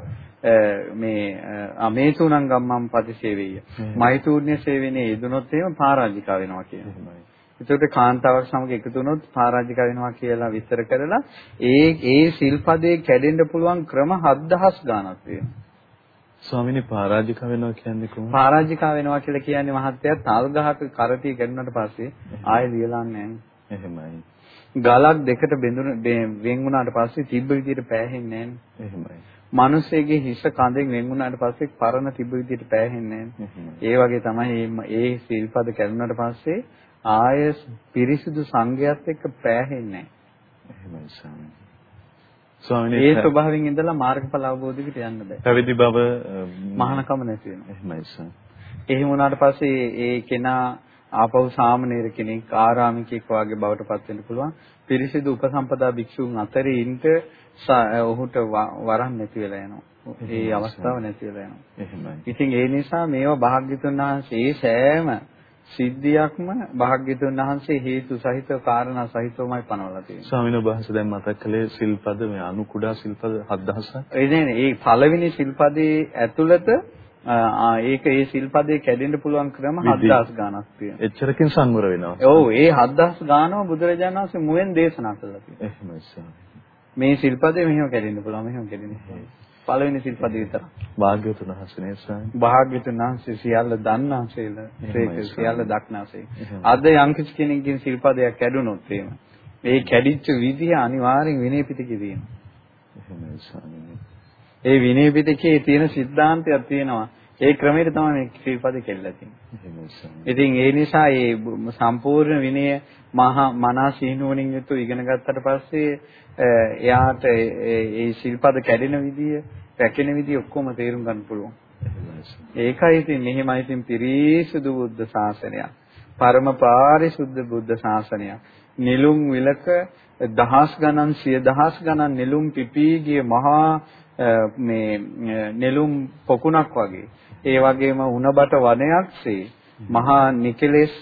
මේ අමේතුණං ගම්මම් පතිසේවෙය. මෛතුර්ණ්‍ය සේවනයේ යෙදුනොත් එහෙම පරාජිකා වෙනවා කියනවා. ඒකට කාන්තාවක් සමග එකතු වුණොත් පරාජිකා වෙනවා කියලා විස්තර කරලා ඒ ඒ සිල්පදේ කැඩෙන්න පුළුවන් ක්‍රම 7000 ගණනක් තියෙනවා. ස්වාමිනේ පරාජිකා වෙනවා කියන්නේ කොහොමද? පරාජිකා වෙනවා කියලා කියන්නේ මහත්තයා තල් ගහක කරටිය කැඩුනට පස්සේ ආයෙ ලියලා නැහැ. එහෙමයි. ගලක් දෙකට බෙඳුන වෙන් වුණාට පස්සේ තිබ්බ විදිහට පෑහෙන්නේ නැහැ. එහෙමයි. මිනිස්සෙගේ හිස කඳෙන් වෙන් වුණාට පස්සේ පරණ තිබ්බ විදිහට පෑහෙන්නේ නැහැ. ඒ වගේ තමයි මේ සිල්පද කැඩුනට පස්සේ ආය පිරිසිදු සංගයත් එක්ක පෑහෙන්නේ නැහැ. එහෙමයි ස්වාමී. ස්වාමීනි ඒ ස්වභාවයෙන් ඉඳලා මාර්ගඵල අවබෝධයකට යන්න බෑ. පැවිදි බව මහානකම නැති වෙනවා. එහෙමයි සර්. එහෙම වුණාට පස්සේ ඒ කෙනා ආපහු සාමණේර කෙනෙක් ආරාමිකෙක් වගේ බවට පත් වෙන්න පුළුවන්. පිරිසිදු උපසම්පදා භික්ෂුන් අතරේ ඉන්න ඔහුට වරන් නැති වෙලා යනවා. ඒ අවස්ථාව නැති වෙලා යනවා. එහෙමයි. ඉතින් ඒ නිසා මේවා භාග්‍යතුන් වහන්සේ සෑම සිද්ධියක්ම භාග්‍යතුන් වහන්සේ හේතු සහිත කාරණා සහිතවමයි පනවලා තියෙන්නේ. ස්වාමීන් වහන්සේ දැන් මතක් කළේ සිල්පද මේ අනු කුඩා සිල්පද 7000ක්. ඒ නේ ඒ පළවෙනි සිල්පදේ ඇතුළත ඒක ඒ සිල්පදේ කැඩෙන්න පුළුවන් ක්‍රම 7000 ගණක් තියෙනවා. එච්චරකින් සංවර වෙනවා. ඔව් ඒ 7000 ගානම බුදුරජාණන් වහන්සේ මුවෙන් දේශනා කළා තියෙනවා. එහෙමයි මේ සිල්පදේ මෙහෙම කැඩෙන්න පුළුවන් මෙහෙම කැඩෙන්න. පළවෙනි සිල්පදේ විතර. භාග්‍යවතුන් වහන්සේ ස්වාමී. භාග්‍යවතුන් වහන්සේ සියල්ල දන්නාසේල සියල්ල දක්නාසේ. අද යම් කිසි කෙනෙක්ගෙන් සිල්පදයක් කැඩුනොත් එහෙම. මේ කැඩිච්ච විදිහ අනිවාර්යෙන් විනය පිටකේ තියෙනවා. එහෙමයි ස්වාමී. ඒ විනය පිටකයේ තියෙන સિદ્ધාන්තයක් තියෙනවා. ඒ ක්‍රමයට තමයි මේ ශ්‍රීපද කෙල්ලලා තියෙන්නේ. ඉතින් ඒ නිසා මේ සම්පූර්ණ විනය මහා මනා සීනුවණින් යුතුව ඉගෙන ගත්තට පස්සේ එයාට ඒ ශිල්පද කැඩෙන විදිය, රැකෙන විදිය ඔක්කොම තේරුම් ගන්න පුළුවන්. ඒකයි ඉතින් මෙහෙමයි ඉතින් පිරිසුදු බුද්ධ ශාසනයක්. පරම පාරිශුද්ධ බුද්ධ ශාසනයක්. නිලුම් විලක දහස් ගණන් සිය දහස් ගණන් නිලුම් පිපී ගිය මහා මේ නෙළුම් පොකුණක් වගේ ඒ වගේම උණබට වනයක්සේ මහා නිකලෙස්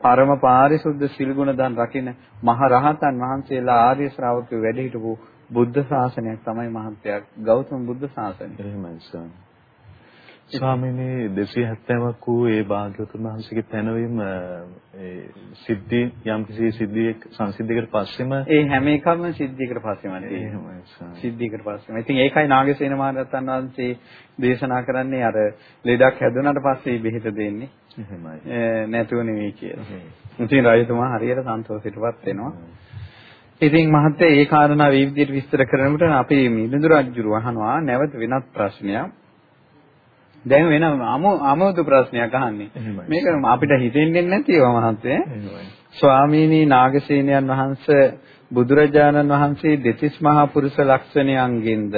පරම පාරිශුද්ධ සිල්ගුණ දන් රකින්න මහ රහතන් වහන්සේලා ආර්ය ශ්‍රාවකයෝ වැඩ හිටපු බුද්ධ ශාසනයක් තමයි මහත්යක් ගෞතම බුද්ධ ශාසනය. එහෙමයි ස්වාමී. ස්වාමීනි 270ක් වූ ඒ භාග්‍යවතුන් වහන්සේගේ පැනවීම ඒ සිද්ධි යම් කිසි සිද්ධියක සංසිද්ධියකට පස්සෙම ඒ හැම එකම සිද්ධියකට පස්සෙම එහෙමයි සිද්ධියකට පස්සෙම. ඉතින් ඒකයි නාගසේන මහරහතන් වහන්සේ දේශනා කරන්නේ අර ලෙඩක් හැදුනට පස්සේ බෙහෙත දෙන්නේ. එහෙමයි. නැතුව නෙවෙයි කියලා. ඉතින් රජතුමා හරියට සන්තෝෂයටපත් වෙනවා. ඉතින් මහත්තයා ඒ කාරණා විවිධයට විස්තර කරනකොට අපි මිලිඳු රජුරු අහනවා නැවත වෙනත් ප්‍රශ්නයක්. දැන් වෙන අමුතු ප්‍රශ්නයක් අහන්නේ. මේක අපිට හිතෙන්නේ නැතිව මහත්තයා. ස්වාමීනි නාගසේනයන් වහන්සේ බුදුරජාණන් වහන්සේ දෙතිස් මහා පුරුෂ ලක්ෂණයන්ගෙන්ද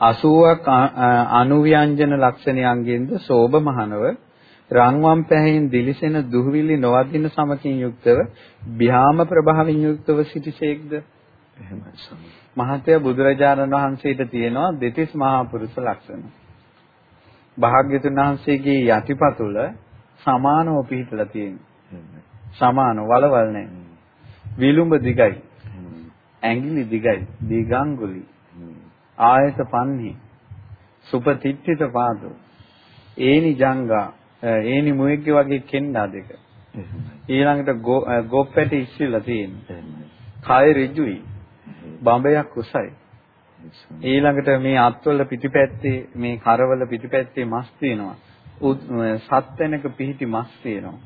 80ක් අනුව්‍යංජන ලක්ෂණයන්ගෙන්ද සෝභමහනව රන්වම් පැහැයෙන් දිලිසෙන දුහවිලි නොවදින සමකින් යුක්තව භ්‍යාම ප්‍රභාවයෙන් යුක්තව සිටිසේක්ද? එහෙමයි මහත්ය බුදුරජාණන් වහන්සේට තියෙනවා දෙතිස් මහා පුරුෂ ලක්ෂණ භාග්‍යතුන් වහන්සේගේ යටිපතුල සමානව පිහිටලා තියෙනවා. සමාන වලවල් නැහැ. විලුඹ දිගයි. ඇඟිලි දිගයි. දීගංගුලි. ආයත පන්හි. සුපතිට්ඨිත පාදෝ. ඒනි ජංගා ඒනි මුවෙක්ගේ වගේ කෙන්ඩා දෙක. ඊළඟට ගොප්පැටි ඉස්සිලා තියෙනවා. කය ඍජුයි. බඹයක් උසයි ඊළඟට මේ අත්වල පිටිපැත්තේ මේ කරවල පිටිපැත්තේ මස් තියෙනවා සත් වෙනක පිහිටි මස් තියෙනවා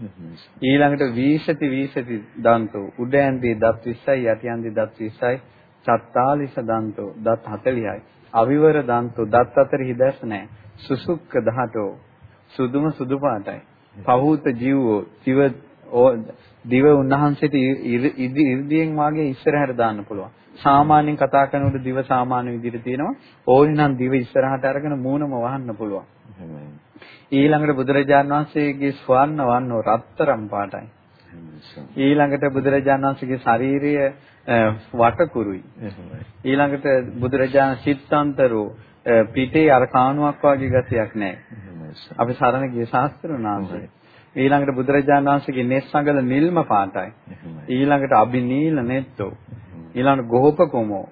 ඊළඟට වීසති වීසති දන්තෝ උඩ ඇන්දේ දත් 20යි යටි ඇන්දේ දත් 20යි චත්තාලිස දන්තෝ දත් 40යි. අවිවර දන්තෝ දත් අතර හිදැස් නැහැ. සුසුක්ක දහටෝ සුදුම සුදු පාටයි. පහූත ජීවෝ දිව දිව උන්වහන්සේට ඉර්ධියෙන් වාගේ ඉස්සරහට දාන්න පුළුවන්. සාමාන්‍යයෙන් කතා කරනකොට දිව සාමාන්‍ය විදිහට තියෙනවා. ඕනි නම් දිව ඉස්සරහට අරගෙන මූණම වහන්න පුළුවන්. ඊළඟට බුදුරජාණන් වහන්සේගේ ස්වර්ණ වන්නෝ රත්තරම් පාටයි. ඊළඟට බුදුරජාණන් වහන්සේගේ ශාරීරිය වටකුරුයි. ඊළඟට බුදුරජාණන් සිත්තාන්තරෝ පිටේ අර කාණුවක් වගේ ගතියක් නැහැ. අපි සරණ ගිය ශාස්ත්‍රනාථය. ඊළඟට බුදුරජාණන් වහන්සේගේ නෙස්සඟල නිල්ම පාටයි. ඊළඟට අබිනීල නෙත්තෝ. ඊළඟට ගෝපකොමෝ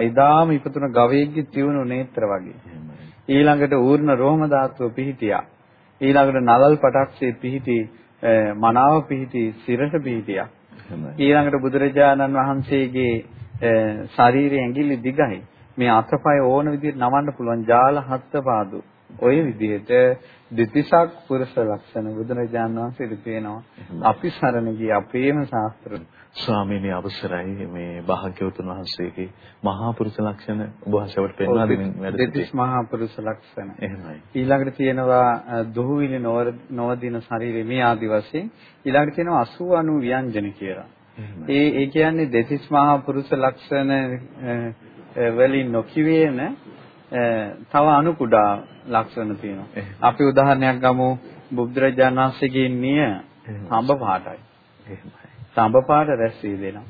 එදාම ඉපතුන ගවයෙක්ගේ තියුණු නේත්‍ර වගේ. ඊළඟට ඌර්ණ රෝම ධාතුව පිහිටියා. ඊළඟට නලල් පටක්සේ පිහිටි මනාව පිහිටි සිරස පිහිටියා. ඊළඟට බුදුරජාණන් වහන්සේගේ ශරීරයේ ඇඟිලි දිගයි. මේ අතපය ඕන විදිහට නවන්න පුළුවන් ජාල හත්ත පාදු. ওই විදිහට දෙතිසක් පුරුෂ ලක්ෂණ බුදුරජාණන් වහන්සේට තියෙනවා. අපි සරණ ගිය අපේම ශාස්ත්‍ර ස්වාමීනි අවසරයි මේ භාග්‍යවතුන් වහන්සේගේ මහා පුරුෂ ලක්ෂණ ඔබ වහන්සේවට පෙන්වා වැඩ දෙතිස් මහා පුරුෂ ලක්ෂණ. එහෙමයි. ඊළඟට තියෙනවා දොහුවිලි නොවදින ශරීරයේ මේ ආදි වශයෙන් ඊළඟට තියෙනවා 80 90 ව්‍යංජන කියලා. ඒ ඒ කියන්නේ දෙතිස් මහා පුරුෂ ලක්ෂණ වලින් නොකියවෙන තව අනු කුඩා ලක්ෂණ තියෙනවා. අපි උදාහරණයක් ගමු බුද්ධරජාණන් වහන්සේගේ නිය සම්බ පාටයි. එහෙමයි. සම්බ පාට රැස් වී දෙනවා.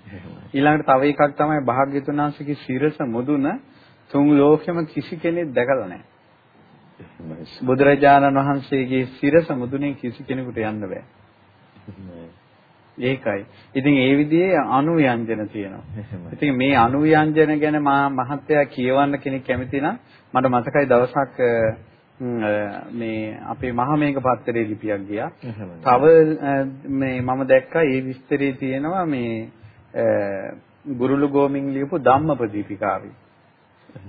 ඊළඟට තව එකක් තමයි භාග්‍යතුන් වහන්සේගේ සිරස මුදුන තුන් ලෝකෙම කිසි කෙනෙක් දැකලා නැහැ. බුදුරජාණන් වහන්සේගේ සිරස මුදුනේ කිසි කෙනෙකුට යන්න බෑ. ඒකයි. ඉතින් ඒ විදිහේ අනුව්‍යංජන තියෙනවා. ඉතින් මේ අනුව්‍යංජන ගැන මා මහත්තයා කියවන්න කෙනෙක් කැමති නම් මට මතකයි දවසක් මේ අපේ මහමේඝ පත්තරේ ලිපියක් ගියා. තව මේ මම දැක්කා ඒ විස්තරේ තියෙනවා මේ ගුරුළු ගෝමින් ලියපු ධම්මපදීපිකාවේ.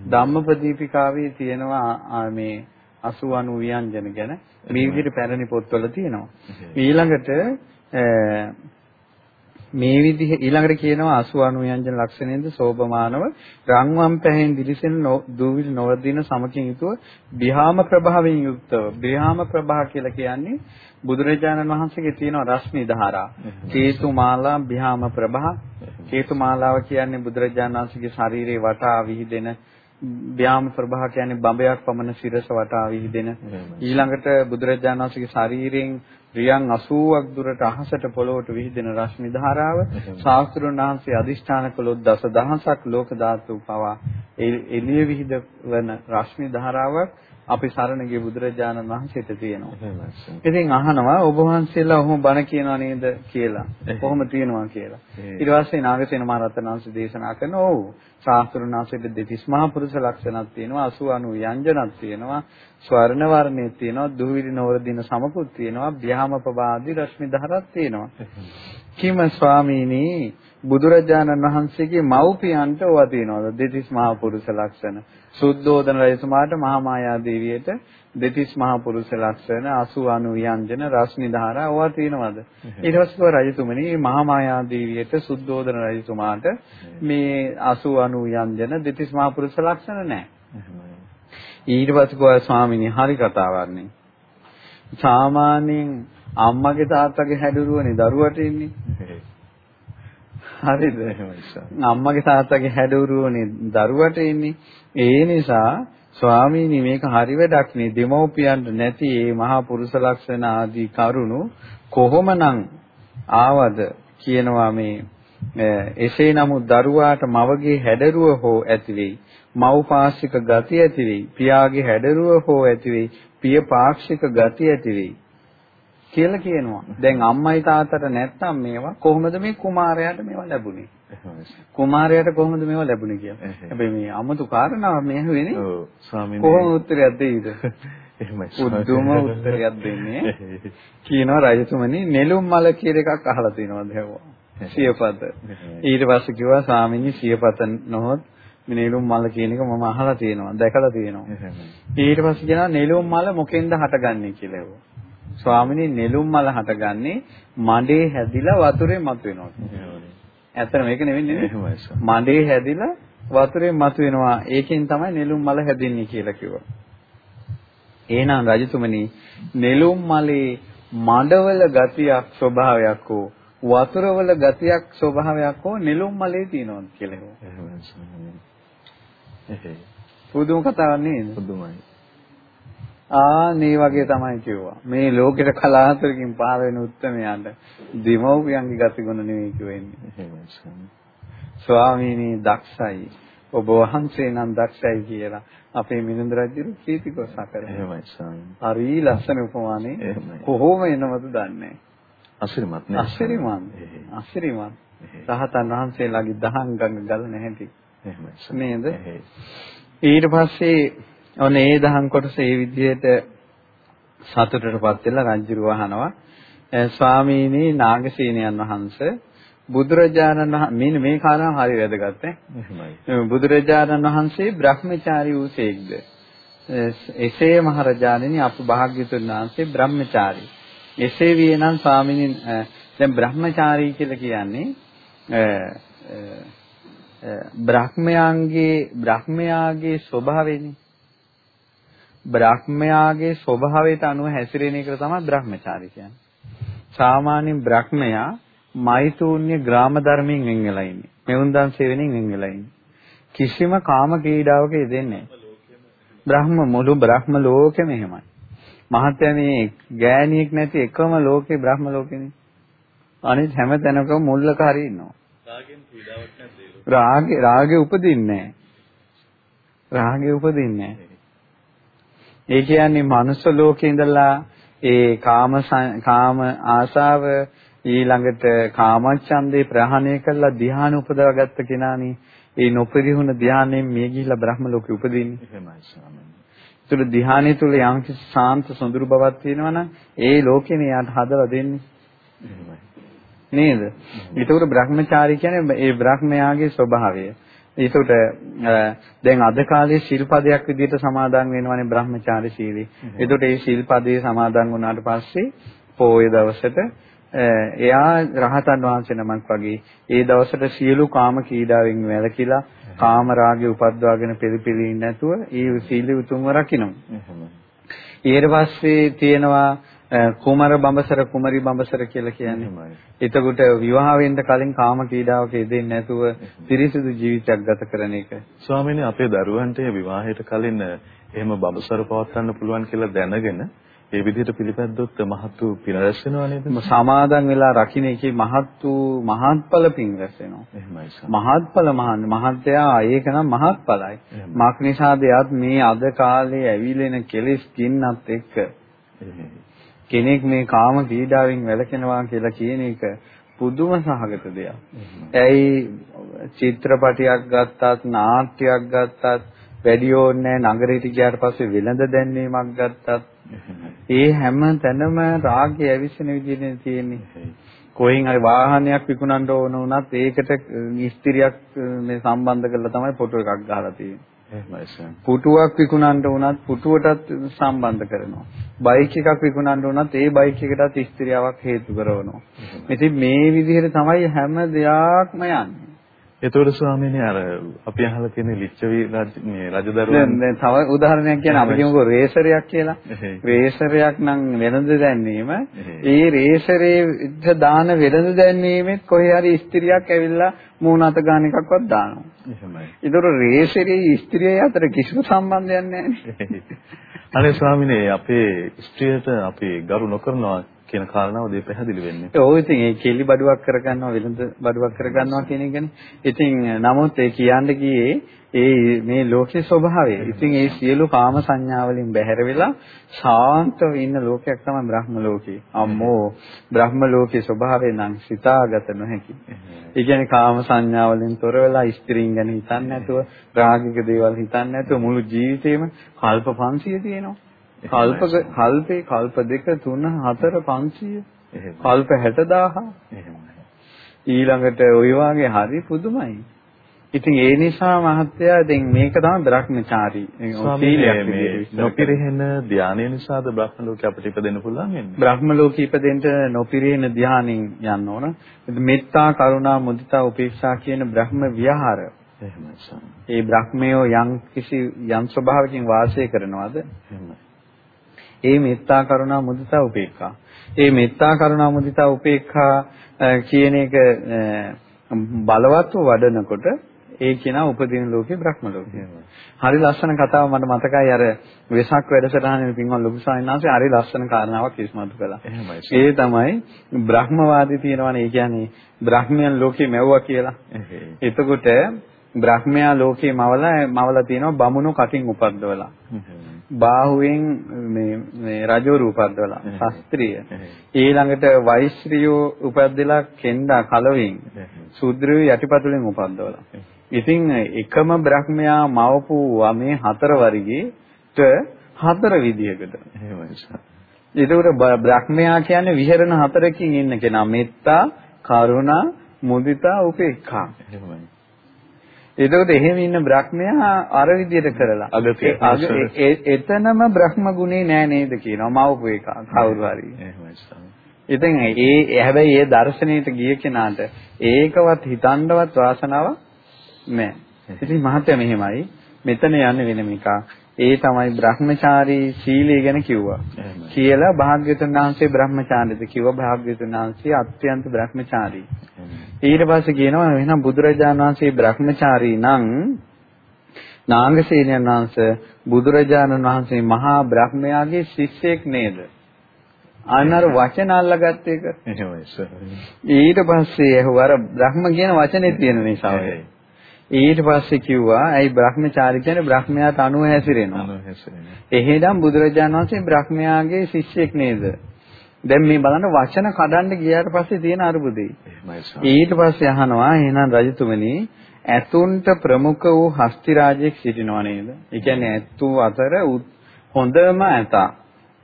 ධම්මපදීපිකාවේ තියෙනවා මේ 80 90 ව්‍යංජන ගැන මේ විදිහට පැරණි පොත්වල තියෙනවා. ඊළඟට මේ විදිහ ඊළඟට කියනවා 80 අනුයන්ජන ලක්ෂණයෙන්ද සෝභමානව රන්වම් පැහෙන් දිලිසෙන දූවිලි නොවදින සමකින් යුතුව බිහාම ප්‍රභාවයෙන් යුක්තව බිහාම ප්‍රභා කියලා කියන්නේ බුදුරජාණන් වහන්සේගේ තියෙන රශ්මි ධාරා. කේතු මාලා බිහාම ප්‍රභා. කේතු මාලාව කියන්නේ බුදුරජාණන් වහන්සේගේ ශරීරේ වටා විහිදෙන ව්‍යාම ප්‍රභා කියන්නේ බඹයක් පමණ සිරස වටා විහිදෙන. ඊළඟට බුදුරජාණන් වහන්සේගේ ශරීරයෙන් රියන් 80ක් දුරට අහසට පොළොවට විහිදෙන රශ්මි ධාරාව ශාස්ත්‍රුන් වහන්සේ අදිෂ්ඨාන කළොත් දස දහසක් ලෝක ධාතු පවා එළිය විහිද වන රශ්මි ධාරාවක් අපි සරණ ගිය බුදුරජාණන් වහන්සේට තියෙනවා. ඉතින් අහනවා ඔබ වහන්සේලා ඔහොම බණ කියනවා නේද කියලා. කොහොම තියෙනවා කියලා. ඊට පස්සේ නාගසේන මහ රත්නංශ දේශනා කරනවා ඔව්. ශාස්ත්‍රඥාසෙට දෙතිස් මහා පුරුෂ ලක්ෂණක් තියෙනවා 80 90 යංජනක් තියෙනවා ස්වර්ණ වර්ණයේ තියෙනවා දුවිලි නවර දින සමකුත් තියෙනවා බ්‍යාමපවාදී රශ්මි දහරක් තියෙනවා. කිම ස්වාමීනි බුදුරජාණන් වහන්සේගේ මව්පියන්ට ඕවා තියෙනවද දෙතිස් මහා පුරුෂ ලක්ෂණ. සුද්ධෝදන රජතුමාට මහා මායා දේවියට දෙතිස් මහා පුරුෂ ලක්ෂණ 80 90 යන්ජන රශ්මි ධාරා ඕවා තියෙනවද? ඊට පස්සේ රජතුමනි මහා මායා දේවියට සුද්ධෝදන රජතුමාට මේ 80 90 යන්ජන දෙතිස් මහා පුරුෂ ලක්ෂණ නැහැ. ඊට පස්සේ ස්වාමිනී හරි කතාවක්නේ සාමාන්‍යයෙන් අම්මගේ තාත්තගේ හැඩරුවනේ දරුවට ඉන්නේ. හරිද? අම්මගේ තාත්තගේ හැඩුරුවනේ දරුවට එන්නේ. ඒ නිසා ස්වාමීනි මේක හරි වැඩක් නේ. දෙමව්පියන්ට නැති මේ මහා පුරුෂ ලක්ෂණ ආදී කරුණු කොහොමනම් ආවද කියනවා මේ එසේ නමුත් දරුවාට මවගේ හැඩරුව හෝ ඇති වෙයි. මව් පාක්ෂික ගති ඇති වෙයි. පියාගේ හැඩරුව හෝ ඇති වෙයි. පිය පාක්ෂික ගති ඇති වෙයි. කියලා කියනවා. දැන් අම්මයි තාත්තට නැත්තම් මේවා කොහොමද මේ කුමාරයාට මේවා ලැබුණේ? කුමාරයාට කොහොමද මේවා ලැබුණේ කියලා. හැබැයි මේ අමුතු කාරණාව මේ ඇහුවේනේ. ඔව් ස්වාමීනි. කොහොම උත්තරයක් දෙයිද? එහෙමයි. උද්දුම උත්තරයක් දෙන්නේ. කියනවා රජතුමනි නෙළුම් මල කියන එකක් අහලා තියෙනවද හැවුවා. සියපත. ඊට පස්සේ කිව්වා ස්වාමීනි සියපත නොහොත් මේ නෙළුම් මල කියන එක මම අහලා තියෙනවා දැකලා තියෙනවා ඊට පස්සේ කියනවා නෙළුම් මල මොකෙන්ද හටගන්නේ කියලා ඇහුවා ස්වාමිනේ නෙළුම් මල හටගන්නේ මඩේ හැදිලා වතුරේ මතුවෙනවා. ඇත්තට මේක නෙවෙයි නේ. මඩේ හැදිලා වතුරේ මතුවෙනවා. ඒකෙන් තමයි නෙළුම් මල හැදෙන්නේ කියලා කිව්වා. එහෙනම් රජතුමනි නෙළුම් මලේ මඩවල ගතියක් ස්වභාවයක් හෝ වතුරවල ගතියක් ස්වභාවයක් හෝ නෙළුම් මලේ තියෙනවා කියලා. පුදුම කතාවක් නේද? පුදුමයි. ආන්නේ වගේ තමයි කිව්වා. මේ ලෝකෙට කලාතුරකින් පහළ වෙන උත්තරමයන්ට දෙමව්පියන්ගේ ගතිගුණ නෙවෙයි කියෙන්නේ. ස්වාමීනි දක්ෂයි. ඔබ වහන්සේ නම් දක්ෂයි කියලා අපේ මිලිඳු රජු ප්‍රීතිකෝසා කරා. එහෙමයි ස්වාමීනි. හරි ලස්සන උපමානේ. කොහොම එනවද දන්නේ අසිරිමත් නේ. අසිරිමත්. අසිරිමත්. රහතන් වහන්සේලාගේ දහං ගඟ ගල නැහැටි. එහෙමයි. නේද? ඊට පස්සේ ඔන්න ඒ දහම් කොටස ඒ විදිහට සතුටටපත් වෙලා රජුව අහනවා. ස්වාමීනි නාගසේනයන් වහන්සේ බුදුරජාණන් මෙන්න මේ කාරණා හරි වැදගත් ඈ. බුදුරජාණන් වහන්සේ බ්‍රහ්මචාරී වූසේක්ද එසේ මහරජාණෙනි අප භාග්‍යතුන් වහන්සේ බ්‍රහ්මචාරී. එසේ වියනම් ස්වාමීනි දැන් බ්‍රහ්මචාරී කියලා කියන්නේ බ්‍රහ්මයාගේ බ්‍රහ්මයාගේ ස්වභාවයනේ බ්‍රහ්මයාගේ ස්වභාවයට අනුව හැසිරෙන එක තමයි බ්‍රහ්මචාරී කියන්නේ. සාමාන්‍යයෙන් බ්‍රහ්මයා මෛතුන්‍ය ග්‍රාම ධර්මයෙන් වෙන් වෙලා ඉන්නේ. මෙවුන්දන් සේවනයෙන් වෙන් වෙලා ඉන්නේ. කිසිම කාම ක්‍රීඩාවක යෙදෙන්නේ නැහැ. බ්‍රහ්ම මුළු බ්‍රහ්ම ලෝකෙම එහෙමයි. මහත්ය මේ ගෑණියෙක් නැති එකම ලෝකේ බ්‍රහ්ම ලෝකෙනේ. අනිත් හැම තැනකම මුල්ලක හරි ඉන්නවා. රාගෙන් පීඩාවක් නැද්ද? රාගේ රාගේ උපදින්නේ නැහැ. රාගේ උපදින්නේ නැහැ. ඒ කියන්නේ මනුස්ස ලෝකේ ඉඳලා ඒ කාම කාම ආශාව ඊළඟට කාමච්ඡන්දේ ප්‍රහාණය කරලා ධ්‍යාන උපදවාගත්ත කෙනානේ ඒ නොපරිහුණ ධ්‍යානයෙන් මිය ගිහිලා බ්‍රහ්ම ලෝකෙ උපදින්නේ. එහෙමයි ස්වාමීනි. ඒතර ධ්‍යානය තුල යම්කිසි සාන්ත සොඳුරු බවක් තියෙනවා නම් ඒ ලෝකෙනේ යාට හදලා දෙන්නේ. එහෙමයි. නේද? ඒතකොට බ්‍රහ්මචාරී කියන්නේ ඒ බ්‍රහ්මයාගේ ස්වභාවය. ඒකට දැන් අද කාලේ ශිල්පදයක් විදිහට සමාදන් වෙනවනේ බ්‍රහ්මචාරී සීලී. ඒකට ඒ ශිල්පදේ සමාදන් වුණාට පස්සේ පොයේ දවසට එයා රහතන් වහන්සේ නමක් වගේ ඒ දවසට සියලු කාම කීඩාවෙන් වැළකීලා කාම රාගය උපද්දවාගෙන පිළිපිලින් නැතුව ඒ සීල උතුම්ව රකින්නවා. ඊට පස්සේ තියෙනවා කුමර බඹසර කුමරි බඹසර කියලා කියන්නේ. එතකොට විවාහ වෙන්න කලින් කාම පීඩාවක යෙදෙන්නේ නැතුව පිරිසිදු ජීවිතයක් ගත කරන එක. ස්වාමීනි අපේ දරුවන්ට විවාහයට කලින් එහෙම බඹසර පවත්වන්න පුළුවන් කියලා දැනගෙන ඒ විදිහට පිළිපැද්දොත් මහත් වූ පින රැස් වෙනවා නේද? සමාදන් වෙලා රකින්න එකේ මහත් වූ මහත්ඵල පින් රැස් වෙනවා. එහෙමයි සර්. මහත්ඵල මහන් මහත්යා ඒක නම් මහත්ඵලයි. මාක් නිසාද යත් මේ අද කාලේ ඇවිලෙන කෙලෙස් කින්නත් එක්ක කෙනෙක් මේ කාම පීඩාවෙන් වැළකෙනවා කියලා කියන එක පුදුම සහගත දෙයක්. ඇයි චිත්‍රපටයක් ගත්තත් නාට්‍යයක් ගත්තත් වැඩි ඕනේ නගරයට ගියාට පස්සේ වෙළඳ දැන්වීමක් ගත්තත් ඒ හැම තැනම රාගය ඇවිස්සෙන විදිහනේ තියෙන්නේ. කොහෙන් හරි වාහනයක් විකුණන්න ඕන වුණත් ඒකට ස්ත්‍රියක් මේ සම්බන්ධ කරලා තමයි ෆොටෝ එකක් ගහලා තියෙන්නේ. එහෙමයි සර්. පුටුවක් විකුණන්න වුණත් පුටුවටත් සම්බන්ධ කරනවා. බයික් එකක් විකුණන්න වුණත් ඒ බයික් එකටත් ස්ත්‍රියාවක් හේතු කරනවා. ඉතින් මේ විදිහට තමයි හැම දෙයක්ම යන්නේ. එතකොට ස්වාමීනි අර අපි අහලා තියෙන ලිච්ඡවි මේ රජදරුවන් දැන් තව උදාහරණයක් කියන්න අපි කියමුකෝ රේසරයක් කියලා. රේසරයක් නම් වෙනද දැන්වීම ඒ රේසරේට දාන වෙනද දැන්වීමෙත් කොහේ හරි ස්ත්‍රියක් ඇවිල්ලා මූණ අත ගන්න එකක්වත් දානවා. එහෙමයි. ඒතර රේසරේ ස්ත්‍රිය අතර කිසිම සම්බන්ධයක් නැහැ. අනේ ස්වාමීනි අපේ ස්ත්‍රියට අපි ගරු නොකරනවා කියන කාරණාව දෙය පැහැදිලි වෙන්නේ. ඔව් ඉතින් ඒ කෙලි බඩුවක් කරගන්නවා වෙළඳ බඩුවක් කරගන්නවා කියන එකනේ. ඉතින් නමුත් ඒ කියන්න ගියේ ඒ මේ ලෝකේ ස්වභාවය. ඉතින් ඒ සියලු කාම සංඥා වලින් බැහැර වෙලා ශාන්තව ඉන්න ලෝකයක් තමයි බ්‍රහ්ම ලෝකේ. අම්මෝ බ්‍රහ්ම ලෝකේ ස්වභාවය නම් සිතාගත නොහැකි. ඒ කියන්නේ කාම සංඥා වලින් තොර වෙලා ස්ත්‍රීන් ගැන හිතන්නේ නැතුව රාගික දේවල් හිතන්නේ නැතුව මුළු ජීවිතේම කල්ප 500 තියෙනවා. කල්ප කල්පේ කල්ප දෙක තුන හතර 500 කල්ප 60000 ඊළඟට ওই වාගේ හරි පුදුමයි. ඉතින් ඒ නිසා මහත්තයා දැන් මේක තමයි බ්‍රහ්මචාරී. සීලයක් මේ නොපිරහෙන ධානය නිසාද බ්‍රහ්ම ලෝකේ අපිට ඉපදෙන්න පුළුවන් වෙන්නේ? බ්‍රහ්ම ලෝකේ ඉපදෙන්න නොපිරහෙන ධානයෙන් යන්න ඕන. මෙත්තා කරුණා මුදිතා උපේක්ෂා කියන බ්‍රහ්ම විහාර. ඒ බ්‍රහ්මයෝ යම් කිසි යම් ස්වභාවකින් වාසය කරනවාද? එහෙමයි ඒ මෙත්තා කරුණා මුදිතා උපේක්ඛා. ඒ මෙත්තා කරුණා මුදිතා උපේක්ඛා කියන එක බලවත්ව වඩනකොට ඒ කියන උපදින ලෝකේ බ්‍රහ්ම ලෝකේ. හරි ලස්සන කතාව මට මතකයි අර වෙසක් වැඩසටහනේ පින්වත් ලොකු සාහිණාංශේ හරි ලස්සන කාරණාවක් ඉස්මතු කළා. ඒ තමයි බ්‍රහ්මවාදී තියෙනවනේ ඒ කියන්නේ බ්‍රහ්මයන් ලෝකේ මැව්වා කියලා. එතකොට බ්‍රහ්මයා ලෝකේ මවලා මවලා තියෙනවා බමුණු කටින් උපද්දවලා. බාහුවෙන් මේ මේ රජවරු උපද්දවලා ශාස්ත්‍රීය. ඊළඟට වෛශ්‍රියෝ උපද්දලා කෙන්ඩා කලවින් සුද්‍රයෝ යටිපතුලෙන් උපද්දවලා. ඉතින් එකම බ්‍රහ්මයා මවපු මේ හතර වර්ගයේට හතර විදියකට. එහෙමයි ඒකට බ්‍රහ්මයා කියන්නේ විහෙරණ හතරකින් ඉන්න කෙනා. මෙත්තා කරුණා මුදිතා උපේක්ඛා. එහෙමයි එතකොට එහෙම ඉන්න බ්‍රහ්මයා අර විදියට කරලා. එතනම බ්‍රහ්ම ගුණේ නෑ නේද කියනවා. මවපු එක. කවුරු හරි. ඉතින් ඒ හැබැයි ඒ දර්ශනයට ගිය කෙනාට ඒකවත් හිතන්නවත් වාසනාවක් නෑ. ඉතින් මහත්ය මෙහෙමයි. මෙතන යන්නේ වෙන එකක්. ඒ තමයි බ්‍රහ්මචාරී සීලය ගැන කිව්වා. කියලා භාග්‍යතුන් වහන්සේ බ්‍රහ්මචාරීද කිව්වා භාග්‍යතුන් වහන්සේ අත්‍යන්ත බ්‍රහ්මචාරී. ඊට පස්සේ කියනවා එහෙනම් බුදුරජාණන් වහන්සේ බ්‍රහ්මචාරී නම් නාගසේනයන් වහන්සේ බුදුරජාණන් වහන්සේ මහා බ්‍රහ්මයාගේ ශිෂ්‍යෙක් නේද? අන්නර වචන අල්ලගත්ත එක. ඊට පස්සේ ඇහුවා අර බ්‍රහ්ම කියන වචනේ තියෙන නිසා. ඊට පස්සේ කිව්වා ඇයි බ්‍රහ්මචාරී කියන්නේ බ්‍රහ්මයාට අනුව හැසිරෙනවා. අනුව හැසිරෙනවා. එහෙනම් බුදුරජාණන් වහන්සේ බ්‍රහ්මයාගේ ශිෂ්‍යෙක් නේද? දැන් මේ බලන්න වචන කඩන්න ගියාට පස්සේ තියෙන අරුබුදේ. ඊට පස්සේ අහනවා එහෙනම් රජතුමනි ඇතුන්ට ප්‍රමුඛ වූ හස්ති රාජයෙක් සිටිනව නේද? ඒ කියන්නේ ඇතු අතර හොඳම ඇතා.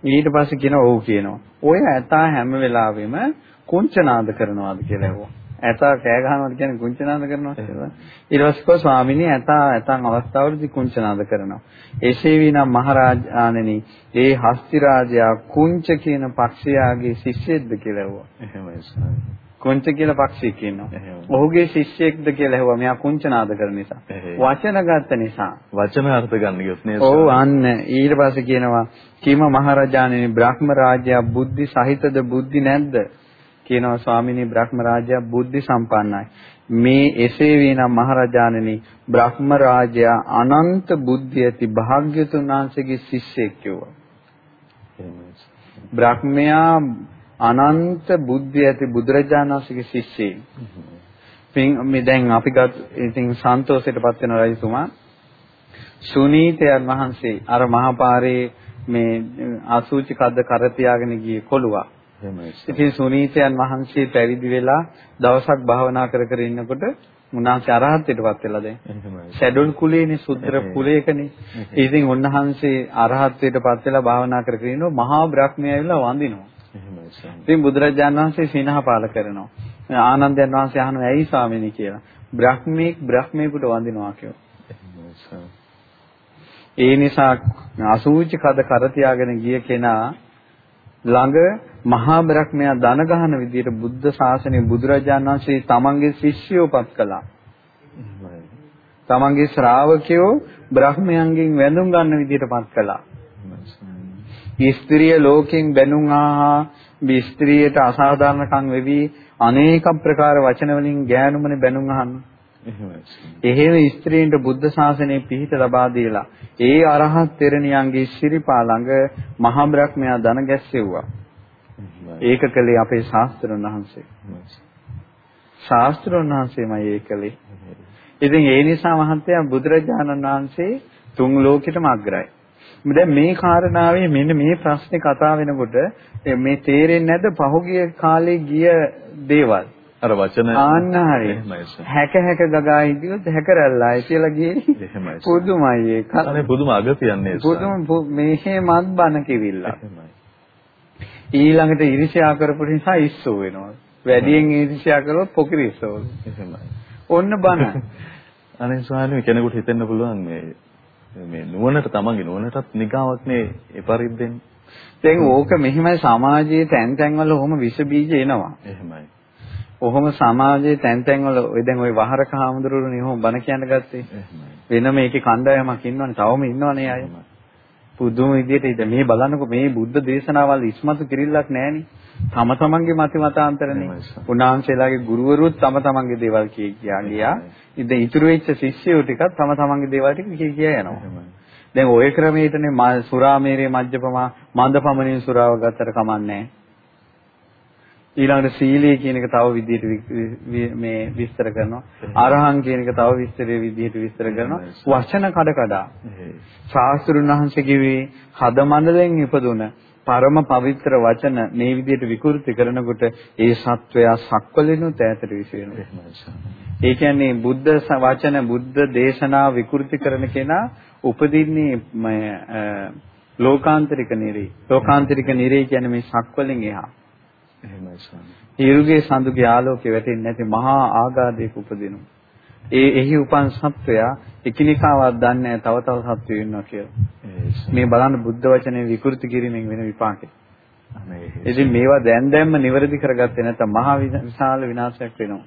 ඊට පස්සේ කියනවා ඔව් කියනවා. ඔය ඇතා හැම වෙලාවෙම කුංචනාද කරනවාද කියලා ඇහුවා. ඇතා කෑ ගහනවාද කියන්නේ කුංචනාද කරනවා කියලා. ඊට පස්සේ කෝ ස්වාමිනේ ඇතා ඇතන් අවස්ථාවලදී කුංචනාද කරනවා. එසේ විනම් මහරජාණෙනි ඒ හස්ති රාජයා කුංච කියන පක්ෂයාගේ ශිෂ්‍යෙක්ද කියලා ඇහුවා. එහෙමයි ස්වාමී. කුංච කියලා පක්ෂියෙක් ඉන්නවා. ඔහුගේ ශිෂ්‍යෙක්ද කියලා ඇහුවා. මෙයා කුංචනාද කරන නිසා. වචන ගත්ත නිසා. වචන අර්ථ ගන්න ගියොත් නේද? ඔව් අන්න ඊට පස්සේ කියනවා කීම මහරජාණෙනි බ්‍රහ්ම රාජ්‍යය බුද්ධි සහිතද බුද්ධි නැද්ද? කියනවා ස්වාමිනී බ්‍රහ්ම රාජ්‍යය බුද්ධි සම්පන්නයි. මේ එසේ වේනම් මහරජාණෙනි බ්‍රහ්ම රාජ්‍යය අනන්ත බුද්ධිය ඇති භාග්‍යතුන් වහන්සේගේ ශිෂ්‍යෙක් කිව්වා. බ්‍රහ්මයා අනන්ත බුද්ධිය ඇති බුදුරජාණන් වහන්සේගේ ශිෂ්‍යයෙක්. පින් මේ දැන් අපි ගත් ඉතින් සන්තෝෂයටපත් වෙන රජතුමා සුනීතයන් වහන්සේ අර මහපාරේ මේ අසුචි කද්ද කර තියාගෙන ගියේ කොළුවා. ඉතින් සුනීතයන් වහන්සේ පැවිදි වෙලා දවසක් භාවනා කර කර ඉන්නකොට උන්වහන්සේ අරහත්ත්වයටපත් වෙලා දැන්. ෂැඩුල් කුලේනේ සුත්‍ර කුලයකනේ. ඉතින් උන්වහන්සේ අරහත්ත්වයටපත් වෙලා භාවනා කර කර ඉන්නවා මහා බ්‍රහ්මයා ඇවිල්ලා වඳිනවා. ඉතින් බුදුරජාණන් වහන්සේ සිනහ පාල කරනවා. ආනන්දයන් වහන්සේ අහනවා ඇයි ස්වාමීනි කියලා. බ්‍රහ්මීක් බ්‍රහ්මේකට වඳිනවා කියලා. ඒ නිසා අසූචි කද කර තියාගෙන ගිය කෙනා ළඟ මහා බ්‍රහ්මයා දන ගහන විදියට බුද්ධ ශාසනය බුදුරජාණන් වහන්සේ තමන්ගේ ශිෂ්‍යයෝපත් කළා. තමන්ගේ ශ්‍රාවකයෝ බ්‍රහ්මයන්ගෙන් වැඳුම් ගන්න විදියටපත් කළා. ස්ත්‍රිය ලෝකෙන් බැනුම් ආහා ස්ත්‍රියට අසාධාරණකම් වෙවි අනේක ප්‍රකාර වචන වලින් ගෑනුමනේ බැනුම් අහන්නේ. එහෙම ස්ත්‍රීන්ට බුද්ධ ශාසනය පිහිට ලබා දීලා ඒ අරහත් තෙරණියන්ගේ ශිරිපා ළඟ මහා බ්‍රහ්මයා දන ගැස්සෙව්වා. ඒක කළේ අපේ ශාස්ත්‍රඥ වහන්සේ. ශාස්ත්‍රඥ වහන්සේමයි ඒක කළේ. ඉතින් ඒ නිසා මහත්තයා බුදුරජාණන් වහන්සේ තුන් ලෝකෙටම අග්‍රයි. දැන් මේ කාරණාවේ මෙන්න මේ ප්‍රශ්නේ කතා වෙනකොට මේ තේරෙන්නේ නැද්ද පහුගිය කාලේ ගිය දේවල්? අර වචන ආන්න හරි. හැක හැක ගගා හිටියොත් හැකරල්ලායි කියලා ගියේ. එහෙමයි. පුදුමයි ඒක. අනේ පුදුම අගතියන්නේ. පුදුම මෙහෙමත් බන කිවිල්ලා. ඊළඟට ඉරිෂ්‍යා කරපු නිසා ඉස්සෝ වෙනවා. වැඩියෙන් ඉරිෂ්‍යා කරොත් පොකිරිස්සෝ. එහෙමයි. ඔන්න බන. අනේ ස්වාමීන් කෙනෙකුට හිතෙන්න පුළුවන් මේ මේ නුවණට තමන්ගේ නුවණටත් නිගාවක් නේ ඒ පරිද්දෙන්. දැන් ඕක මෙහිමයි සමාජයේ තැන් තැන් වල ඔහොම විස බීජ එනවා. එහෙමයි. ඔහොම සමාජයේ තැන් තැන් වල ඔය දැන් ඔය වහරක හාමුදුරුවනේ ඔහොම බණ කියන්න ගත්තේ. වෙන මේකේ කණ්ඩායමක් ඉන්නවනේ. තවම ඉන්නවනේ අය. පුදුම විදිහට ඉත මේ බලන්නකො මේ බුද්ධ දේශනාවල් ඉස්මතු කිරිල්ලක් නැහෙනි. තම තමන්ගේ මත මතාන්තරනේ. උන්වහන්සේලාගේ ගුරුවරුත් තම තමන්ගේ දේවල් කිය කියා ගියා. ඉත ඉතුරු වෙච්ච ශිෂ්‍යයෝ ටිකත් තම තමන්ගේ දේවල් ටික කිය කියා යනවා. දැන් ওই ක්‍රමයටනේ සුරාමේරේ මජ්ජපමා මන්දපමණේ සුරාව ගත්තට කමන්නේ නැහැ. ඊළඟට සීලය කියන එක තව විදිහට මේ විස්තර කරනවා. අරහං කියන එක තව විස්තරයේ විදිහට විස්තර කරනවා. වචන කඩ කඩා. ශාස්ත්‍රුන් වහන්සේ කිව්වේ හද මණ්ඩලෙන් ඉපදුන පරම පවිත්‍ර වචන මේ විදිහට විකෘති කරනකොට ඒ සත්වයා සක්වලිනුත් ඈතට විසිරෙනවා. ඒ කියන්නේ බුද්ධ වචන බුද්ධ දේශනා විකෘති කරන කෙනා උපදින්නේ ලෝකාන්තරික නිරේ. ලෝකාන්තරික නිරේ කියන්නේ මේ සක්වලින් එහා. එහෙමයි ස්වාමී. හිරුගේ සඳුගේ ආලෝකේ වැටෙන්නේ නැති මහා ආගාධයක උපදිනවා. ඒ එහි උපන් සත්වයා එකිනෙකාවත් දන්නේ තව තව සත්වයෝ ඉන්නවා කියලා. මේ බලන්න බුද්ධ වචනේ විකෘති කිරීමෙන් වෙන විපාකේ. ඉතින් මේවා දැන් දැන්ම නිවැරදි කරගත්තේ නැත්නම් මහා විශාල විනාශයක් වෙනවා.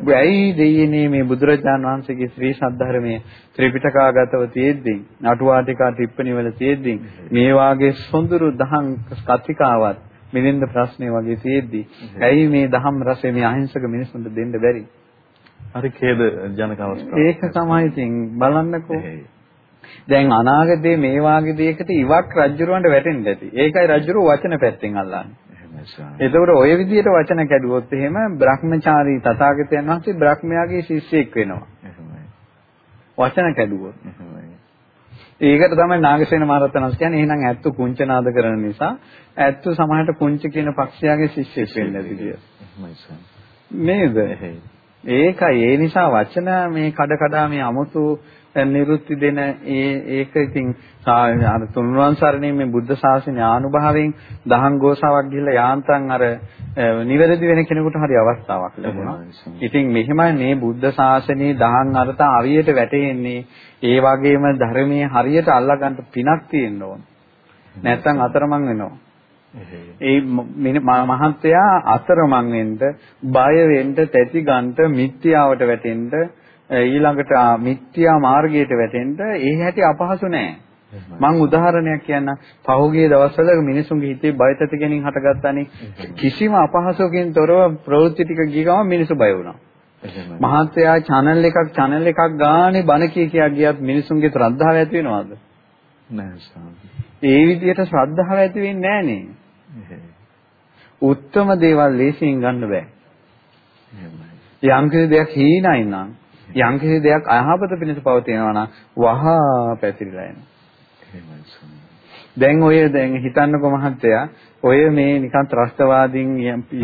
ඔබ ඇයි දෙයියනේ මේ බුදුරජාණන් වහන්සේගේ ශ්‍රී සද්ධර්මයේ ත්‍රිපිටකාගතව තියෙද්දි අටුවාටිකා ටිප්පණි වල තියෙද්දි මේ වාගේ සොඳුරු දහම් කතිකාවත් මිලින්ද ප්‍රශ්නේ වගේ තියෙද්දි ඇයි මේ දහම් රසය මේ අහිංසක මිනිසුන්ට දෙන්න බැරි? හරි ඛේද ජනක අවස්ථාවක්. ඒක තමයි ඉතින් බලන්නකෝ. දැන් අනාගතයේ මේ වාගේ දෙයකට ඉවක් රජුරවන්ට වැටෙන්න ඇති. ඒකයි රජුරෝ වචන පැත්තෙන් අල්ලන්නේ. එතකොට ওই විදිහට වචන කැඩුවොත් එහෙම බ්‍රහ්මචාරී තථාගතයන් වහන්සේ බ්‍රහ්මයාගේ ශිෂ්‍යෙක් වෙනවා. වචන කැඩුවොත්. ඒකට තමයි නාගසේන මහරහතන්ස් කියන්නේ එහෙනම් ඇත්තු කුංචනාද කරන නිසා ඇත්තු සමහරට පුංචි කියන පක්ෂයාගේ ශිෂ්‍යෙක් වෙන්න ඇති. නේද? ඒකයි ඒ නිසා වචන මේ කඩ කඩා මේ අමුතු නිරුත්ති දෙන ඒ ඒක ඉතින් අර තුන්වන් සරණේ මේ බුද්ධ ශාසනය ආනුභාවයෙන් දහං ගෝසාවක් ගිහිල්ලා යාන්තම් අර නිවැරදි වෙන කෙනෙකුට හරි අවස්ථාවක් ලැබුණා. ඉතින් මෙහිමයි මේ බුද්ධ ශාසනයේ දහං අර්ථ හරියට වැටෙන්නේ ඒ වගේම ධර්මයේ හරියට අල්ලගන්න පිනක් තියෙන්න ඕන. නැත්තම් අතරමං වෙනවා. ඒ මහත්යා අතරමං වෙන්න, බය වෙන්න, තැති ගන්න, මිත්‍යාවට වැටෙන්න ඊළඟට මිත්‍යා මාර්ගයට වැටෙන්න ඒ හැටි අපහසු නෑ. මම උදාහරණයක් කියන්න පහුගිය දවස්වල මිනිසුන්ගේ හිතේ බයතත ගැනීම හටගත්තානේ කිසිම අපහසුවකින් තොරව ප්‍රවෘත්ති ටික ගිය ගමන් මිනිස්සු බය වුණා. මහත්යා channel එකක් channel එකක් ගානේ බණ කිය කියා ගියත් මිනිසුන්ගේ ශ්‍රද්ධාව ඇති වෙනවද? නැහැ ඒ විදිහට ශ්‍රද්ධාව ඇති වෙන්නේ නැහනේ. උත්තම දේවල් ලේසියෙන් ගන්න බෑ. යම් කිසි දෙයක් හීනයි නම් යම් කිසි දෙයක් අයහපත පිණිස පවතිනවා නම් වහා පැතිරිලා යනවා. දැන් ඔය දැන් හිතන්නකෝ මහත්තයා ඔය මේ නිකන් ත්‍රස්තවාදීන්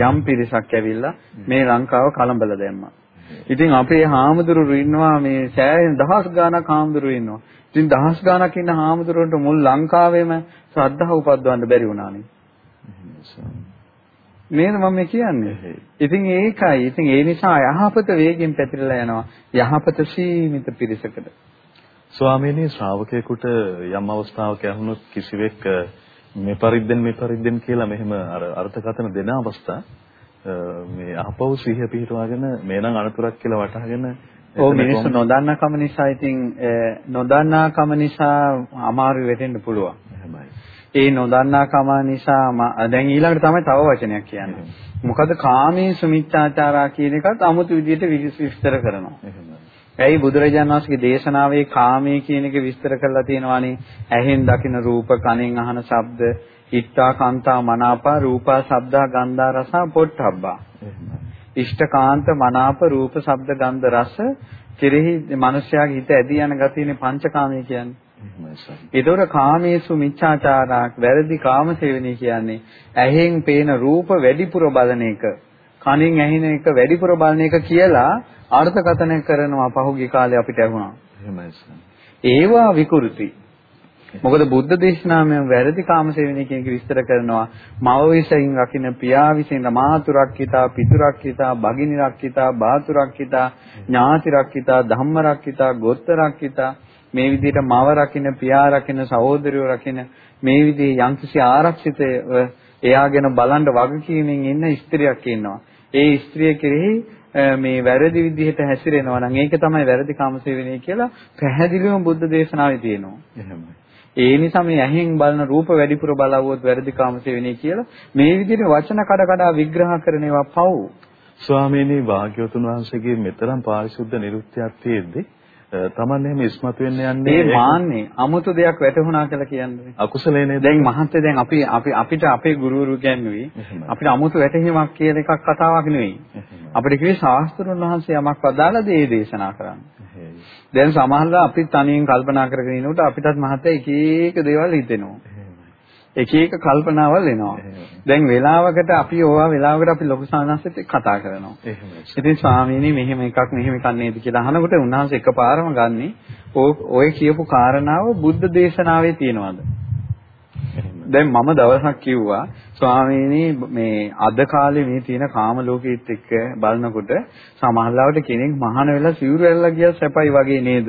යම් පිරිසක් ඇවිල්ලා මේ ලංකාව කලබල දැම්මා. ඉතින් අපේ හාමුදුරුවෝ ඉන්නවා මේ සෑහෙන දහස් ගාණක් හාමුදුරුවෝ ඉන්නවා. ඉතින් දහස් ගාණක් ඉන්න හාමුදුරුවන්ට මුල් ලංකාවේම ශ්‍රද්ධාව උපද්දවන්න බැරි වුණානේ. නේද මම කියන්නේ. ඉතින් ඒකයි. ඉතින් ඒ නිසා යහපත වේගෙන් පැතිරලා යනවා. යහපත සීමිත පිරිසකට. ස්වාමීනි ශ්‍රාවකයෙකුට යම් අවස්ථාවක ඇහුනොත් කිසිවෙක් මේ පරිද්දෙන් මේ පරිද්දෙන් කියලා මෙහෙම අර අර්ථකථන දෙන අවස්ථා මේ අහපව් සිහිය පිහිටවාගෙන මේනම් අනතුරක් කියලා වටහාගෙන ඔව් මිනිස්සු නොදන්නාකම නිසා ඉතින් නොදන්නාකම නිසා අමාරු වෙටෙන්න පුළුවන්. එහෙමයි. ඒ නොදන්නාකම නිසා දැන් ඊළඟට තමයි තව වචනයක් කියන්නේ. මොකද කාමයේ මිච්ඡාචාරා කියන එකත් 아무තු විදියට විස්තර කරනවා. ඇයි බුදුරජාණන් වහන්සේගේ දේශනාවේ කාමයේ කියන එක විස්තර කරලා තියෙනවානේ. ඇහෙන් දකින රූප, කනෙන් අහන ශබ්ද, ඉත්තා කාන්තා මනාපා රූපා ශබ්දා ගන්ධා රස පොට්ටබ්බා. ඉෂ්ඨකාන්ත මනාප රූප ශබ්ද ගන්ධ රස කෙරෙහි මිනිස්යාගේ හිත ඇදී යන ගතියනේ පංචකාමයේ කියන්නේ. ඒතොර කාමේසු මිච්ඡාචාරාක් වැරදි කාමසේවනී කියන්නේ ඇහෙන් පේන රූප වැඩිපුර බලන එක කනින් ඇහෙන එක වැඩිපුර බලන එක කියලා අර්ථකථන කරනවා පහුගිය කාලේ අපිට ඇහුණා. ඒවා විකෘති. මොකද බුද්ධ දේශනාවෙන් වැරදි කාමසේවනී කියන එක විස්තර කරනවා මව විසින් රකින්න පියා විසින් මාතුරක්කිතා පිතුරක්කිතා භගිනිරක්කිතා බාතුරක්කිතා ඥාතිරක්කිතා ධම්මරක්කිතා ගොත්තරක්කිතා මේ විදිහට මව රකින්න, පියා රකින්න, සහෝදරයෝ රකින්න මේ විදිහේ යම්කිසි ආරක්ෂිත එයාගෙන බලන් වගකීමෙන් ඉන්න ස්ත්‍රියක් ඉන්නවා. ඒ ස්ත්‍රිය කෙරෙහි මේ වැරදි විදිහට හැසිරෙනවා නම් ඒක තමයි වැරදි කාමසේවනය කියලා පැහැදිලිවම බුද්ධ දේශනාවේ තියෙනවා. එහෙමයි. ඒ නිසා මේ ඇහෙන් බලන රූප වැඩිපුර බලවුවොත් වැරදි කාමසේවනය කියලා මේ විදිහට වචන කඩ කඩ විග්‍රහ කරන ඒවා පව්. ස්වාමීනි වාග්යවතුන් වහන්සේගේ මෙතරම් පාරිශුද්ධ නිරුක්තියක් තියෙද්දී තමන් එහෙම ඉස්මතු වෙන්න යන්නේ ඒ මාන්නේ 아무ත දෙයක් වැටහුණා කියලා කියන්නේ. අකුසලේ නේද? දැන් මහත්තයා දැන් අපි අපි අපිට අපේ ගුරුවරු කියන්නේ අපිට 아무ත වැටහීමක් කියන එකක් කතාවක් නෙවෙයි. අපිට කිව්වේ ශාස්ත්‍රඥ වහන්සේ යමක් වදාලා දේ දේශනා කරන්න. දැන් සමහරවල් අපි තනියෙන් කල්පනා කරගෙන ඉනකොට අපිටත් මහත්තයා එක එක දේවල් හිතෙනවා. එක එක කල්පනාවල් එනවා. දැන් වෙලාවකට අපි ඕවා වෙලාවකට අපි ලොකු සානස්සෙත් කතා කරනවා. ඉතින් ස්වාමීනි මෙහෙම එකක් මෙහෙම එකක් නේද කියලා අහනකොට උන්වහන්සේ එකපාරම ගන්නේ ඔය කියපු කාරණාව බුද්ධ දේශනාවේ තියෙනවද? දැන් මම දවසක් කිව්වා ස්වාමීනි මේ අද කාලේ මේ තියෙන කාම ලෝකෙත් එක්ක බලනකොට සමහරවිට කෙනෙක් මහාන වෙලා සිවුරු ඇල්ලලා ගියා සැපයි වගේ නේද?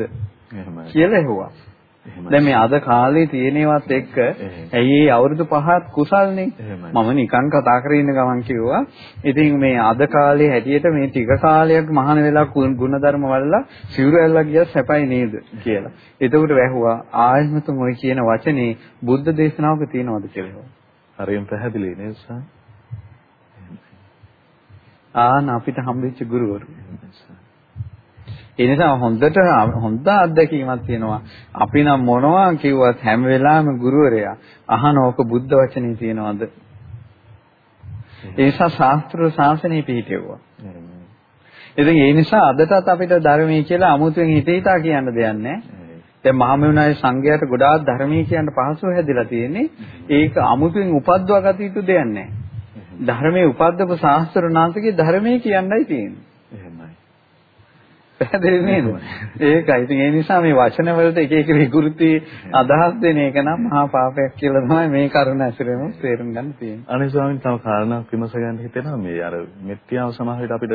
කියලා ඇහුවා. දැන් මේ අද කාලේ තියෙනවත් එක්ක ඇයි ඒ අවුරුදු පහක් කුසල්නේ? මම නිකන් කතා කරගෙන ඉන්න ගමන් කිව්වා. ඉතින් මේ අද කාලේ හැටියට මේ ටික කාලයක් මහාන වෙලා ගුණධර්ම වලලා සිවුරු ඇල්ලලා ගියා සැපයි නේද කියලා. එතකොට වැහුවා ආයමතුන් ඔය කියන වචනේ බුද්ධ දේශනාවක තියෙනවද කියලා. හරියම පැහැදිලි නේද ආන අපිට හම්බෙච්ච ගුරුවරු ඒ නිසා හොඳට හොඳ අත්දැකීමක් තියෙනවා. අපි නම් මොනවා කිව්වත් හැම වෙලාවෙම ගුරුවරයා අහන ඕක බුද්ධ වචනේ තියෙනවද? ඒ නිසා ශාස්ත්‍ර ශාසනය පිළිහිටෙවුවා. ඉතින් ඒ නිසා අදටත් අපිට ධර්මයේ කියලා අමුතුවෙන් හිත හිතා කියන්න දෙයක් නැහැ. දැන් මහමෙවුනාගේ සංඝයාට ගොඩාක් ධර්මයේ කියන්න පහසුව හැදිලා තියෙන්නේ. ඒක අමුතුවෙන් උපද්දවා ගත යුතු දෙයක් නැහැ. ධර්මයේ උපද්දපු ශාස්ත්‍රනාථගේ ධර්මයේ කියන්නයි තියෙන්නේ. පැහැදිලි නේද? ඒකයි. ඉතින් ඒ නිසා මේ වචන වලට එක එක විකෘති අදහස් දෙන එක නම් මහා පාපයක් කියලා තමයි මේ කරුණ ඇසුරෙම තේරුම් ගන්න තියෙන්නේ. අනේ ස්වාමීන් තව කාරණාවක් විමස ගන්න හිතෙනවා මේ අර මෙත්‍යාව සමහර විට අපිට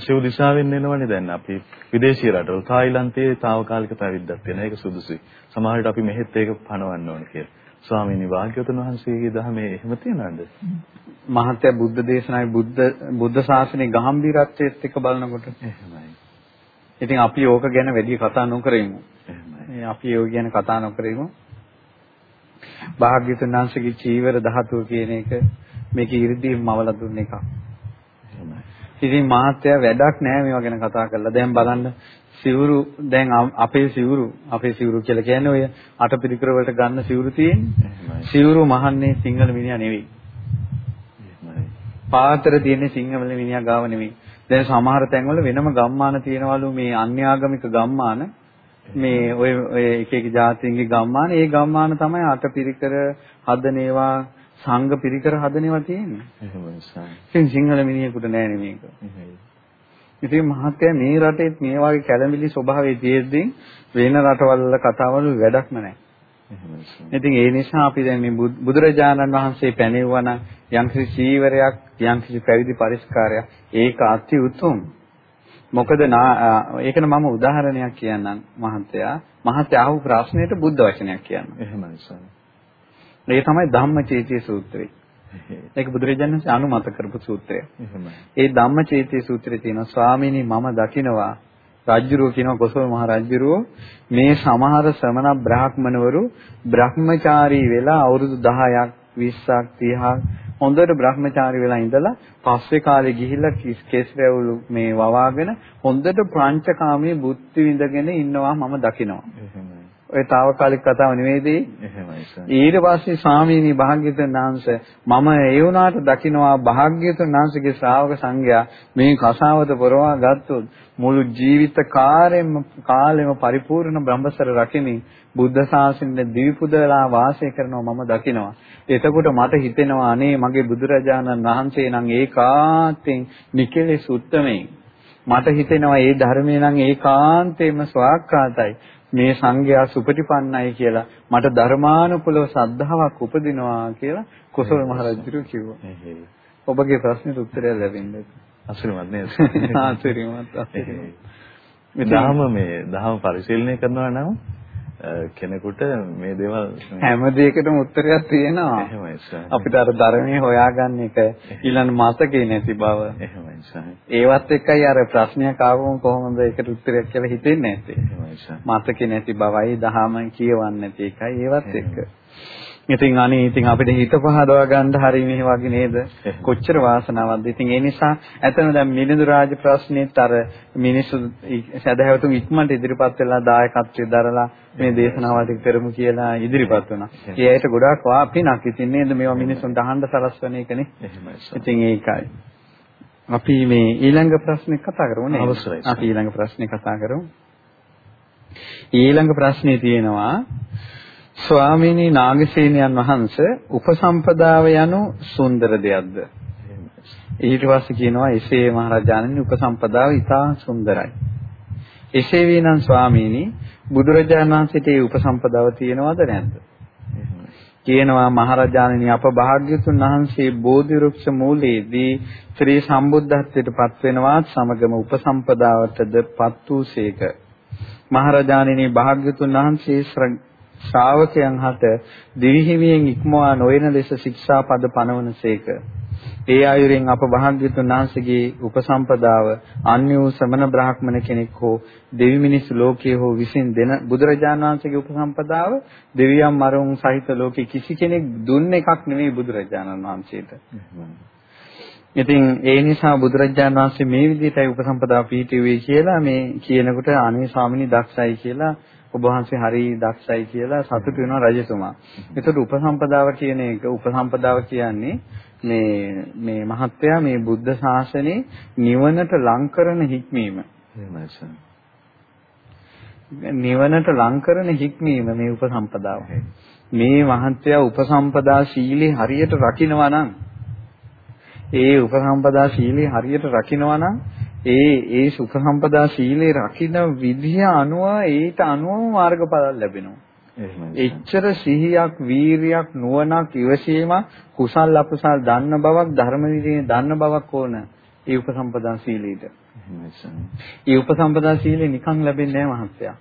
සිව් දිශාවෙන් එනවනේ දැන් අපි විදේශීය රටවල තායිලන්තයේ తాවකාලික පැවිද්දක් තියෙන එක සුදුසුයි. සමහර විට අපි මෙහෙත් ඒක පනවන්න ඕන කියලා. ස්වාමීනි වාග්යවතුන් වහන්සේගේ දහමේ එහෙම තියනවද? මහත්ය බුද්ධ දේශනාවේ බුද්ධ බුද්ධ ශාසනයේ ගැඹීරත්වයේත් එක බලනකොට එහෙමයි. ඉතින් අපි ඕක ගැන වැඩි කතා නොකරෙමු. අපි ඕක ගැන කතා නොකරෙමු. භාග්‍යතුන් වහන්සේගේ චීවර ධාතුව කියන එක මේක 이르දීම මවලා දුන්න එකක්. ඉතින් මහත්ය වැඩක් නෑ මේවා ගැන කතා කරලා. දැන් බලන්න සිවුරු දැන් අපේ සිවුරු අපේ සිවුරු කියලා කියන්නේ ඔය අටපිරිකර වලට ගන්න සිවුරු තියෙන්නේ. සිවුරු මහන්නේ සිංහල මිනිහා නෙවෙයි. පාතර තියෙන සිංහල මිනිහා ගාව නෙමෙයි. දැන් සමහර තැන්වල වෙනම ගම්මාන තියෙනවලු මේ අන්‍යාගමික ගම්මාන. මේ ඔය ඔය එක එක ජාතීන්ගේ ගම්මාන. ඒ ගම්මාන තමයි අටපිරිකර හදන ඒවා සංඝ පිරිකර හදන ඒවා තියෙන්නේ. එහෙමයි. ඉතින් සිංහල මිනිහෙකුට නෑනේ මේක. ඉතින් මහත්තයා මේ රටේ මේ වගේ කැළඹිලි ස්වභාවයේ තියෙද්දී වෙන රටවල් වල කතාවල වැඩක්ම නැහැ. ඉතින් ඒ නිසා අපි දැන් මේ බුදුරජාණන් වහන්සේ පැනෙවුවන යම්කිසි චීවරයක් යම්කිසි පැවිදි පරිස්කාරයක් ඒක අති උතුම්. මොකද ඒකන මම උදාහරණයක් කියන්නම් මහත්තයා. මහත්තයා අහපු ප්‍රශ්නෙට බුද්ධ වචනයක් කියන්න. එහෙමයි සර්. ඒ තමයි ධම්මචේතිය සූත්‍රය. ඒක බුදුරජාණන් වහන්සේ අනුමත කරපු සූත්‍රය. ඒ ධම්මචේතිය සූත්‍රයේ තියෙනවා ස්වාමීනි මම දකිනවා රජ්ජුරුව කියනවා කොසල් මහ රජ්ජුරුව මේ සමහර ශ්‍රමණ බ්‍රාහ්මණවරු බ්‍රහ්මචාරී වෙලා අවුරුදු 10ක් 20ක් 30ක් හොඳට බ්‍රහ්මචාරී වෙලා ඉඳලා පස්සේ කාලේ ගිහිල්ලා කෙස් රැවුළු මේ වවාගෙන හොඳට ප්‍රාංචකාමී බුද්ධි විඳගෙන ඉන්නවා මම දකිනවා. ඔය తాවකාලික කතාව නෙවෙයිද? එහෙමයි සර්. ඊට පස්සේ ස්වාමීනි භාග්‍යවතුන් වහන්සේ මම ඒ වුණාට දකින්නවා භාග්‍යවතුන් වහන්සේගේ ශ්‍රාවක සංඝයා මේ කසාවත පොරවා ගත්තොත් මුළු ජීවිත කාර්යෙම කාලෙම පරිපූර්ණ බ්‍රහ්මසර රකිමින් බුද්ධ ශාසනයේ දීපුදලා වාසය කරනවා මම දකිනවා. එතකොට මට හිතෙනවා අනේ මගේ බුදුරජාණන් වහන්සේ නම් ඒකාන්තයෙන් නිකලෙස් උත්තමයි. මට හිතෙනවා මේ ධර්මයේ නම් ඒකාන්තයෙන්ම ස්වාක්කාතයි. මේ සංඝයා සුපටිපන්නයි කියලා මට ධර්මානුකූලව සද්ධාාවක් උපදිනවා කියලා කුසල මහ රජු කිව්වා. ඔබගේ ප්‍රශ්නෙට උත්තරය ලැබෙන්නේ. අසිරිමත් නේද? අසිරිමත්. මේ දහම මේ දහම පරිශීලනය කරනවා නම් කෙනෙකුට මේ දේවල් හැම දෙයකටම උත්තරයක් තියෙනවා. එහෙමයි සර්. අපිට අර ධර්මයේ හොයාගන්න එක ඊළඟ මතකේ නැති බව. එහෙමයි සර්. ඒවත් එක්කයි අර ප්‍රශ්නයක් ආවම කොහොමද ඒකට උත්තරයක් කියලා හිතෙන්නේ නැත්තේ. එහෙමයි සර්. මතකේ නැති බවයි දහම කියවන්නේ නැති එකයි ඒවත් එක්ක. ඉතින් අනේ ඉතින් අපිට හිත පහදවා ගන්න හරි මේ වගේ නේද? කොච්චර වාසනාවක්ද. ඉතින් ඒ නිසා ඇතන දැන් මිලිඳු රාජ ප්‍රශ්නෙත් අර මිනිස්සු සදහැවතුන් ඉක්මනට ඉදිරිපත් වෙලා දායකත්වයේ දරලා මේ දේශනාවල් ටික කරමු කියලා ඉදිරිපත් වුණා. ඒ ඇයිට ගොඩාක් වාපිනක් ඉතින් නේද මේවා මිනිස්සුන්ට අහන්න සලස්වන එකනේ. ඉතින් ඒකයි. අපි මේ ඊළඟ ප්‍රශ්නේ කතා කරමු නේද? අවශ්‍යයි. අපි ඊළඟ ප්‍රශ්නේ කතා කරමු. ඊළඟ ප්‍රශ්නේ තියෙනවා ස්වාමීනි නාගසේනයන් වහන්සේ උපසම්පදාව යනු සුන්දර දෙයක්ද? ඊට පස්සේ කියනවා එසේ මහරජාණන් උපසම්පදාව ඉතා සුන්දරයි. එසේ වේනම් ස්වාමීනි බුදුරජාණන් වහන්සේට ඒ උපසම්පදාව තියෙනවද නැද්ද? කියනවා මහරජාණනි අප භාග්‍යතුන් වහන්සේ බෝධි වෘක්ෂ මූලයේදී ශ්‍රී සම්බුද්ධත්වයට පත් වෙනවත් සමගම උපසම්පදාවටද පත් වූසේක. මහරජාණනි භාග්‍යතුන් වහන්සේ ශ්‍රාවකයන් හට දිවිහිමියෙන් ඉක්මවා නොයන ලෙස ශික්ෂාපද පනවනසේක. ඒ ආයුරින් අප භාග්‍යතුන් වහන්සේගේ උපසම්පදාව අන්‍ය වූ ශ්‍රමණ බ්‍රාහ්මණ කෙනෙක් හෝ දෙවි මිනිස් ලෝකයේ හෝ විසින් දෙන බුදුරජාණන් වහන්සේගේ උපසම්පදාව දෙවියන් මරුන් සහිත ලෝකේ කිසි කෙනෙක් දුන්න එකක් නෙවෙයි බුදුරජාණන් වහන්සේට. ඉතින් ඒ නිසා බුදුරජාණන් වහන්සේ මේ විදිහටයි උපසම්පදාව පිළිටුවේ කියලා මේ කියනකොට අනේ ස්වාමිනී දක්ෂයි කියලා ඔබ වහන්සේ හරි දක්ෂයි කියලා සතුටු වෙනවා රජතුමා. ඒතකොට උපසම්පදාව කියන එක උපසම්පදාව කියන්නේ මේ මේ මහත්යා මේ බුද්ධ ශාසනේ නිවනට ලං කරන හික්මීම. නිවනට ලං කරන හික්මීම මේ උපසම්පදාව. මේ මහත්යා උපසම්පදා ශීලී හරියට රකින්නවා නම් ඒ උපසම්පදා ශීලී හරියට රකින්නවා නම් ඒ ඒ සුඛ සම්පදා සීලේ රකින්න විදිය අනුව ඊට අනුව මාර්ගඵල ලැබෙනවා. එච්චර සිහියක්, වීරියක්, නුවණක්, ඉවසීමක්, කුසල් අකුසල් දන්න බවක්, ධර්ම විදියේ දන්න බවක් ඕන. ඒ උපසම්පදා සීලෙට. ඒ උපසම්පදා සීලෙ නිකන් ලැබෙන්නේ නැහැ මහත්තයා.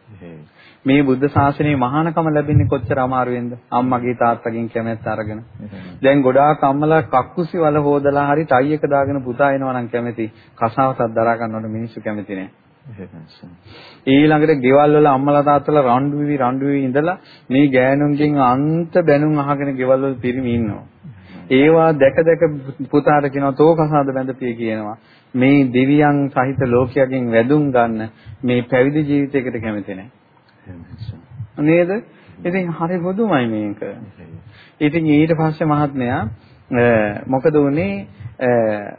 මේ බුද්ධ ශාසනයේ මහානකම ලැබෙන්නේ කොච්චර අමාරුවෙන්ද? අම්මගේ තාත්තගෙන් කැමැත්ත අරගෙන. දැන් ගොඩාක් අම්මලා කක්කුසි වල හොදලා හරි ටයි එක දාගෙන පුතා එනවා නම් කැමති. කසාවතක් දරා ගන්නවට මිනිස්සු කැමති නෑ. ඊළඟට ගෙවල් වල අම්මලා තාත්තලා රණ්ඩු විවි රණ්ඩු විවි ඉඳලා මේ ගෑනුන්ගෙන් අන්ත බැනුම් අහගෙන ගෙවල් වල පිරිමි ඉන්නවා. ඒවා දැක දැක පුතාට කියනවා තෝ කසාද බැඳපිය කියනවා. මේ දෙවියන් සහිත ලෝකයෙන් වැදුම් ගන්න මේ පැවිදි ජීවිතයකට කැමති නැහැ. නේද? ඉතින් හරි පොදුමයි මේක. ඉතින් ඊට පස්සේ මහත්මයා මොකද උනේ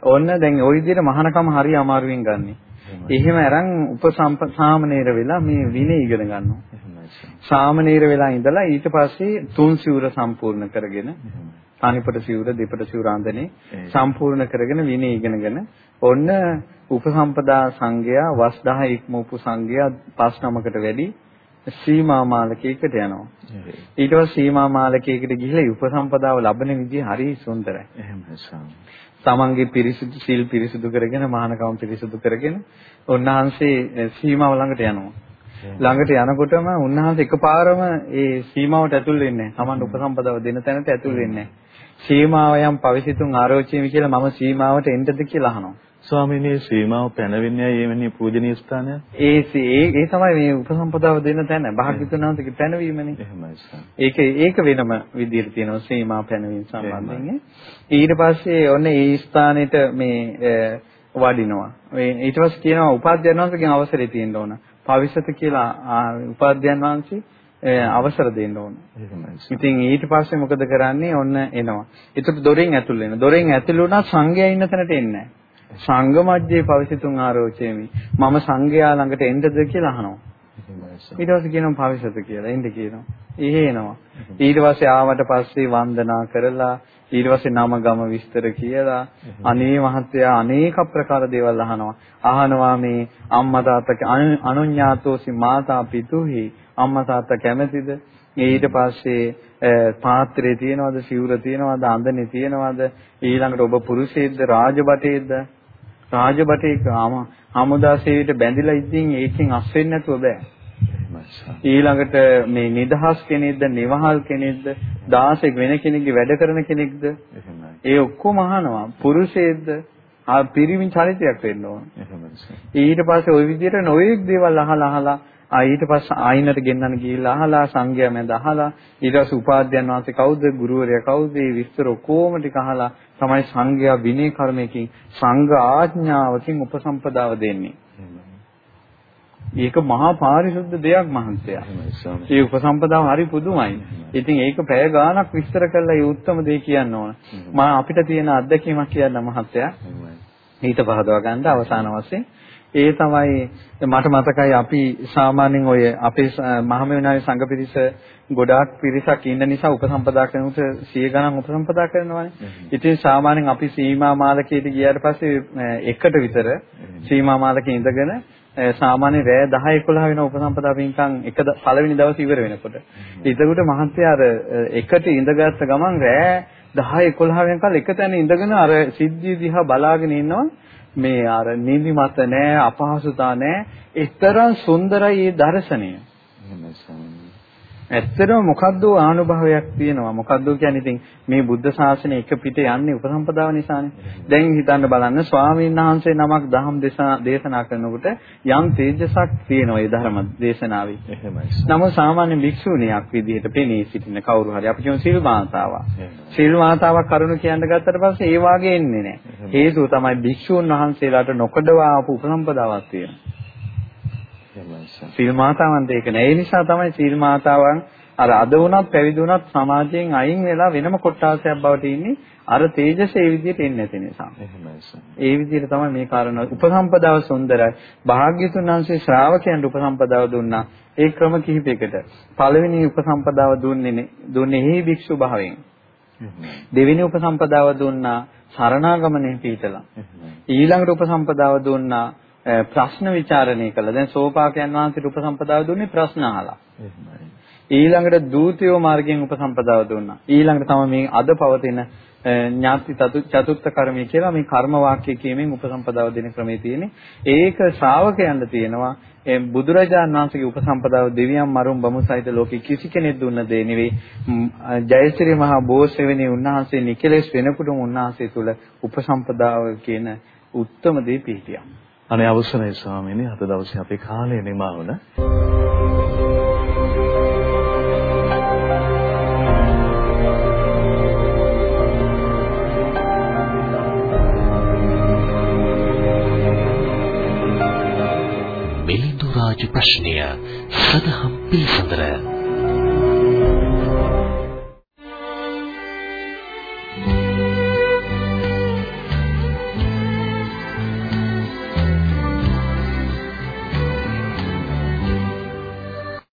ඕන්න දැන් ওই විදිහට මහානකම හරි අමාරුවෙන් ගන්නෙ. එහෙම අරන් උපසම්පසාමනීර වෙලා මේ විනය ඉගෙන ගන්නවා. සාමනීර වෙලා ඉඳලා ඊට පස්සේ තුන් සිවුර සම්පූර්ණ කරගෙන තනිපට සිවුර දෙපට සිවුර අඳනේ සම්පූර්ණ කරගෙන විනය ඉගෙනගෙන ඔන්න උපසම්පදා සංඝයා වස් 10 ඉක්මවපු සංඝයා පස් නමකට වැඩි සීමා මාලකයකට යනවා. ඊට පස්සේ සීමා මාලකයකට ගිහිලා උපසම්පදාව ලබන විදිහ හරි සුන්දරයි. එහෙමයි තමන්ගේ පිරිසිදු සිල් පිරිසිදු කරගෙන මහානකම පිරිසිදු කරගෙන උන්වහන්සේ සීමාව ළඟට යනවා. ළඟට යනකොටම උන්වහන්සේ එකපාරම ඒ සීමාවට ඇතුල් වෙන්නේ නැහැ. තමන්ට උපසම්පදාව දෙන තැනට ඇතුල් වෙන්නේ නැහැ. සීමාව යම් පවිසිතුන් ආරෝචීමි කියලා මම සීමාවට එන්නද කියලා අහනවා. ස්වාමීනි සීමාව පැනවෙන්නේ ඇයි එවැනි පූජනීය ස්ථානය? ඒ ඒ තමයි මේ උපසම්පදාව දෙන්න තැන. භාග්‍යතුන් වහන්සේගේ පැනවීමනේ. එහෙමයි සර්. ඒක ඒක වෙනම විදිහට තියෙනවා සීමා පැනවීම සම්බන්ධයෙන්. ඊට පස්සේ ඔන්න ඒ ස්ථානෙට මේ වඩිනවා. ඊට පස්සේ කියනවා උපාධ්‍යයන් වහන්සේගෙන් අවසරය තියෙන්න ඕන. පවිසත කියලා උපාධ්‍යයන් වහන්සේ අවසර දෙන්න ඕන. ඉතින් ඊට පස්සේ මොකද කරන්නේ? ඔන්න එනවා. ඒකට දොරෙන් ඇතුල් වෙනවා. දොරෙන් ඇතුල් වුණා සංඝයා ඉන්න තැනට එන්නේ නැහැ. සංගමජ්ජේ පවිසිතුන් ආරෝචේමි. මම සංඝයා ළඟට එන්නද කියලා අහනවා. ඊට පස්සේ කියනවා පවිසත කියලා. එන්න කියනවා. එහෙ එනවා. ඊට පස්සේ ආවට පස්සේ වන්දනා කරලා ඊට පස්සේ නම ගම විස්තර කියලා අනේ මහත්තයා අනේක ප්‍රකාර දේවල් අහනවා. අහනවා මේ අම්මා තාත්තා අනුඤ්ඤාතෝසි මාතා පිතුහි අම්මා තාත්තා කැමතිද? ඊට පස්සේ පාත්‍රේ තියනවද සිවුර තියනවද අඳනේ තියනවද ඊළඟට ඔබ පුරුෂයෙක්ද රාජබටේක්ද රාජබටේක හමුදා සේවයට බැඳිලා ඉතින් ඒකෙන් අස් වෙන්නේ නැතුව බෑ. ඊළඟට මේ නිදහස් කෙනෙක්ද, නිවහල් කෙනෙක්ද, දාසෙක් වෙන කෙනෙක්ගේ වැඩ කරන කෙනෙක්ද? ඒ ඔක්කොම අහනවා. පුරුෂයෙක්ද? ආ පිරිමින් චරිතයක් වෙන්න ඕන. ඊට පස්සේ ওই විදිහට නොයෙක් දේවල් අහලා අහලා ආ ඊට පස්සේ ආයිනට ගෙන්නන්න ගිහිල්ලා අහලා සංඝයා මැද අහලා ඊට පස්සේ උපාධ්‍යයන් වහන්සේ කවුද ගුරුවරයා කවුද මේ විස්තර ඔක්කොම ටික අහලා තමයි සංඝයා විනය කර්මයකින් සංඝ ආඥාවකින් උපසම්පදාව දෙන්නේ. ඒක මහා පාරිශුද්ධ දෙයක් මහන්සයා. ඒ උපසම්පදාව හරි පුදුමයි. ඉතින් ඒක පැය ගාණක් විස්තර කරලා ඒ උත්තරම දේ කියන්න ඕන. මම අපිට තියෙන අත්දැකීමක් කියන්න මහත්තයා. ඊට පහදවා ගන්න අවසාන වශයෙන් ඒ තමයි මට මතකයි අපි සාමාන්‍යයෙන් ඔය අපේ මහමෙවුනාවේ සංඝ පිරිස ගොඩාක් පිරිසක් ඉන්න නිසා උපසම්පදා කරනකොට සිය ගණන් උපසම්පදා කරනවානේ. ඉතින් සාමාන්‍යයෙන් අපි සීමා මාලකයට ගියාට පස්සේ එකට විතර සීමා මාලකේ ඉඳගෙන සාමාන්‍ය රෑ 10 11 වෙන උපසම්පදා පින්කම් එක පළවෙනි දවසේ ඉවර වෙනකොට. ඒකට මහන්සිය අර එකට ඉඳගත්ත ගමන් රෑ 10 11 වෙනකල් එක තැන ඉඳගෙන අර සිද්ධිය දිහා බලාගෙන ඉන්නවා. මේ අර නිදිමත නැහැ අපහසුතා නැහැ. ඒතරම් සුන්දරයි මේ දර්ශනය. ඇත්තටම මොකද්ද ආනුභාවයක් තියෙනවා. මොකද්ද කියන්නේ ඉතින් මේ බුද්ධ ශාසනය එක පිට යන්නේ උපසම්පදාව නිසානේ. දැන් හිතන්න බලන්න ස්වාමීන් වහන්සේ නමක් දහම් දේශනා කරනකොට යම් තේජසක් තියෙනවා ඒ ධර්ම දේශනාවේ. එහෙමයි. නමුත් සාමාන්‍ය භික්ෂුණියක් විදිහට පෙනී සිටින කවුරු හරි අපි කියමු සිල් මාතාවක්. සිල් මාතාවක් කරුණු කියන්න ගත්තට පස්සේ ඒ වාගේ එන්නේ නැහැ. හේතුව තමයි භික්ෂුන් වහන්සේලාට නොකඩවා ආපු උපසම්පදාවක් තියෙනවා. සීල් මාතාවන්ට ඒක නෑ. ඒ නිසා තමයි සීල් මාතාවන් අර අද වුණත් පැවිදි වුණත් සමාජයෙන් අයින් වෙලා වෙනම කොටාසයක් බවට ඉන්නේ අර තේජස ඒ විදිහට එන්නේ නැති නිසා. ඒ විදිහට තමයි මේ කාරණා උපසම්පදාව සුන්දරයි. භාග්‍යතුන් වහන්සේ ශ්‍රාවකයන්ට උපසම්පදාව දුන්නා. ඒ ක්‍රම කිහිපයකට. පළවෙනි උපසම්පදාව දුන්නේ දුන්නේ හි භික්ෂු භාවයෙන්. දෙවෙනි උපසම්පදාව දුන්නා සරණාගමනේ පිටලා. ඊළඟට උපසම්පදාව දුන්නා ප්‍රශ්න ਵਿਚාරණය කළා. දැන් සෝපාකයන් වහන්සේට උපසම්පදාව දුන්නේ ප්‍රශ්න අහලා. ඊළඟට දූතියෝ මාර්ගයෙන් උපසම්පදාව දුන්නා. ඊළඟට තමයි මේ අද පවතින ඥාති චතුත්ථ කර්මය කියලා මේ කර්ම වාක්‍ය කියමින් උපසම්පදාව දෙන ක්‍රමයේ තියෙන්නේ. ඒක ශ්‍රාවකයන්ට තියෙනවා. ඒ බුදුරජාණන් වහන්සේගේ උපසම්පදාව දෙවියන් මරුන් බමුසයිත ලෝකෙ කිසි කෙනෙක් දුන්න දේ නෙවෙයි. ජයශ්‍රී මහා බෝසෙවෙනි උන්වහන්සේ නිකලෙස් වෙනකොටම උන්වහන්සේ තුල උපසම්පදාව කියන උත්තම දේ පිහිටියා. අනේ අවසරයි ස්වාමීනි අද දවසේ අපේ කාලය නිමා වුණා. මිලිඳු රාජ ප්‍රශ්නය සදහම් පිළිසඳර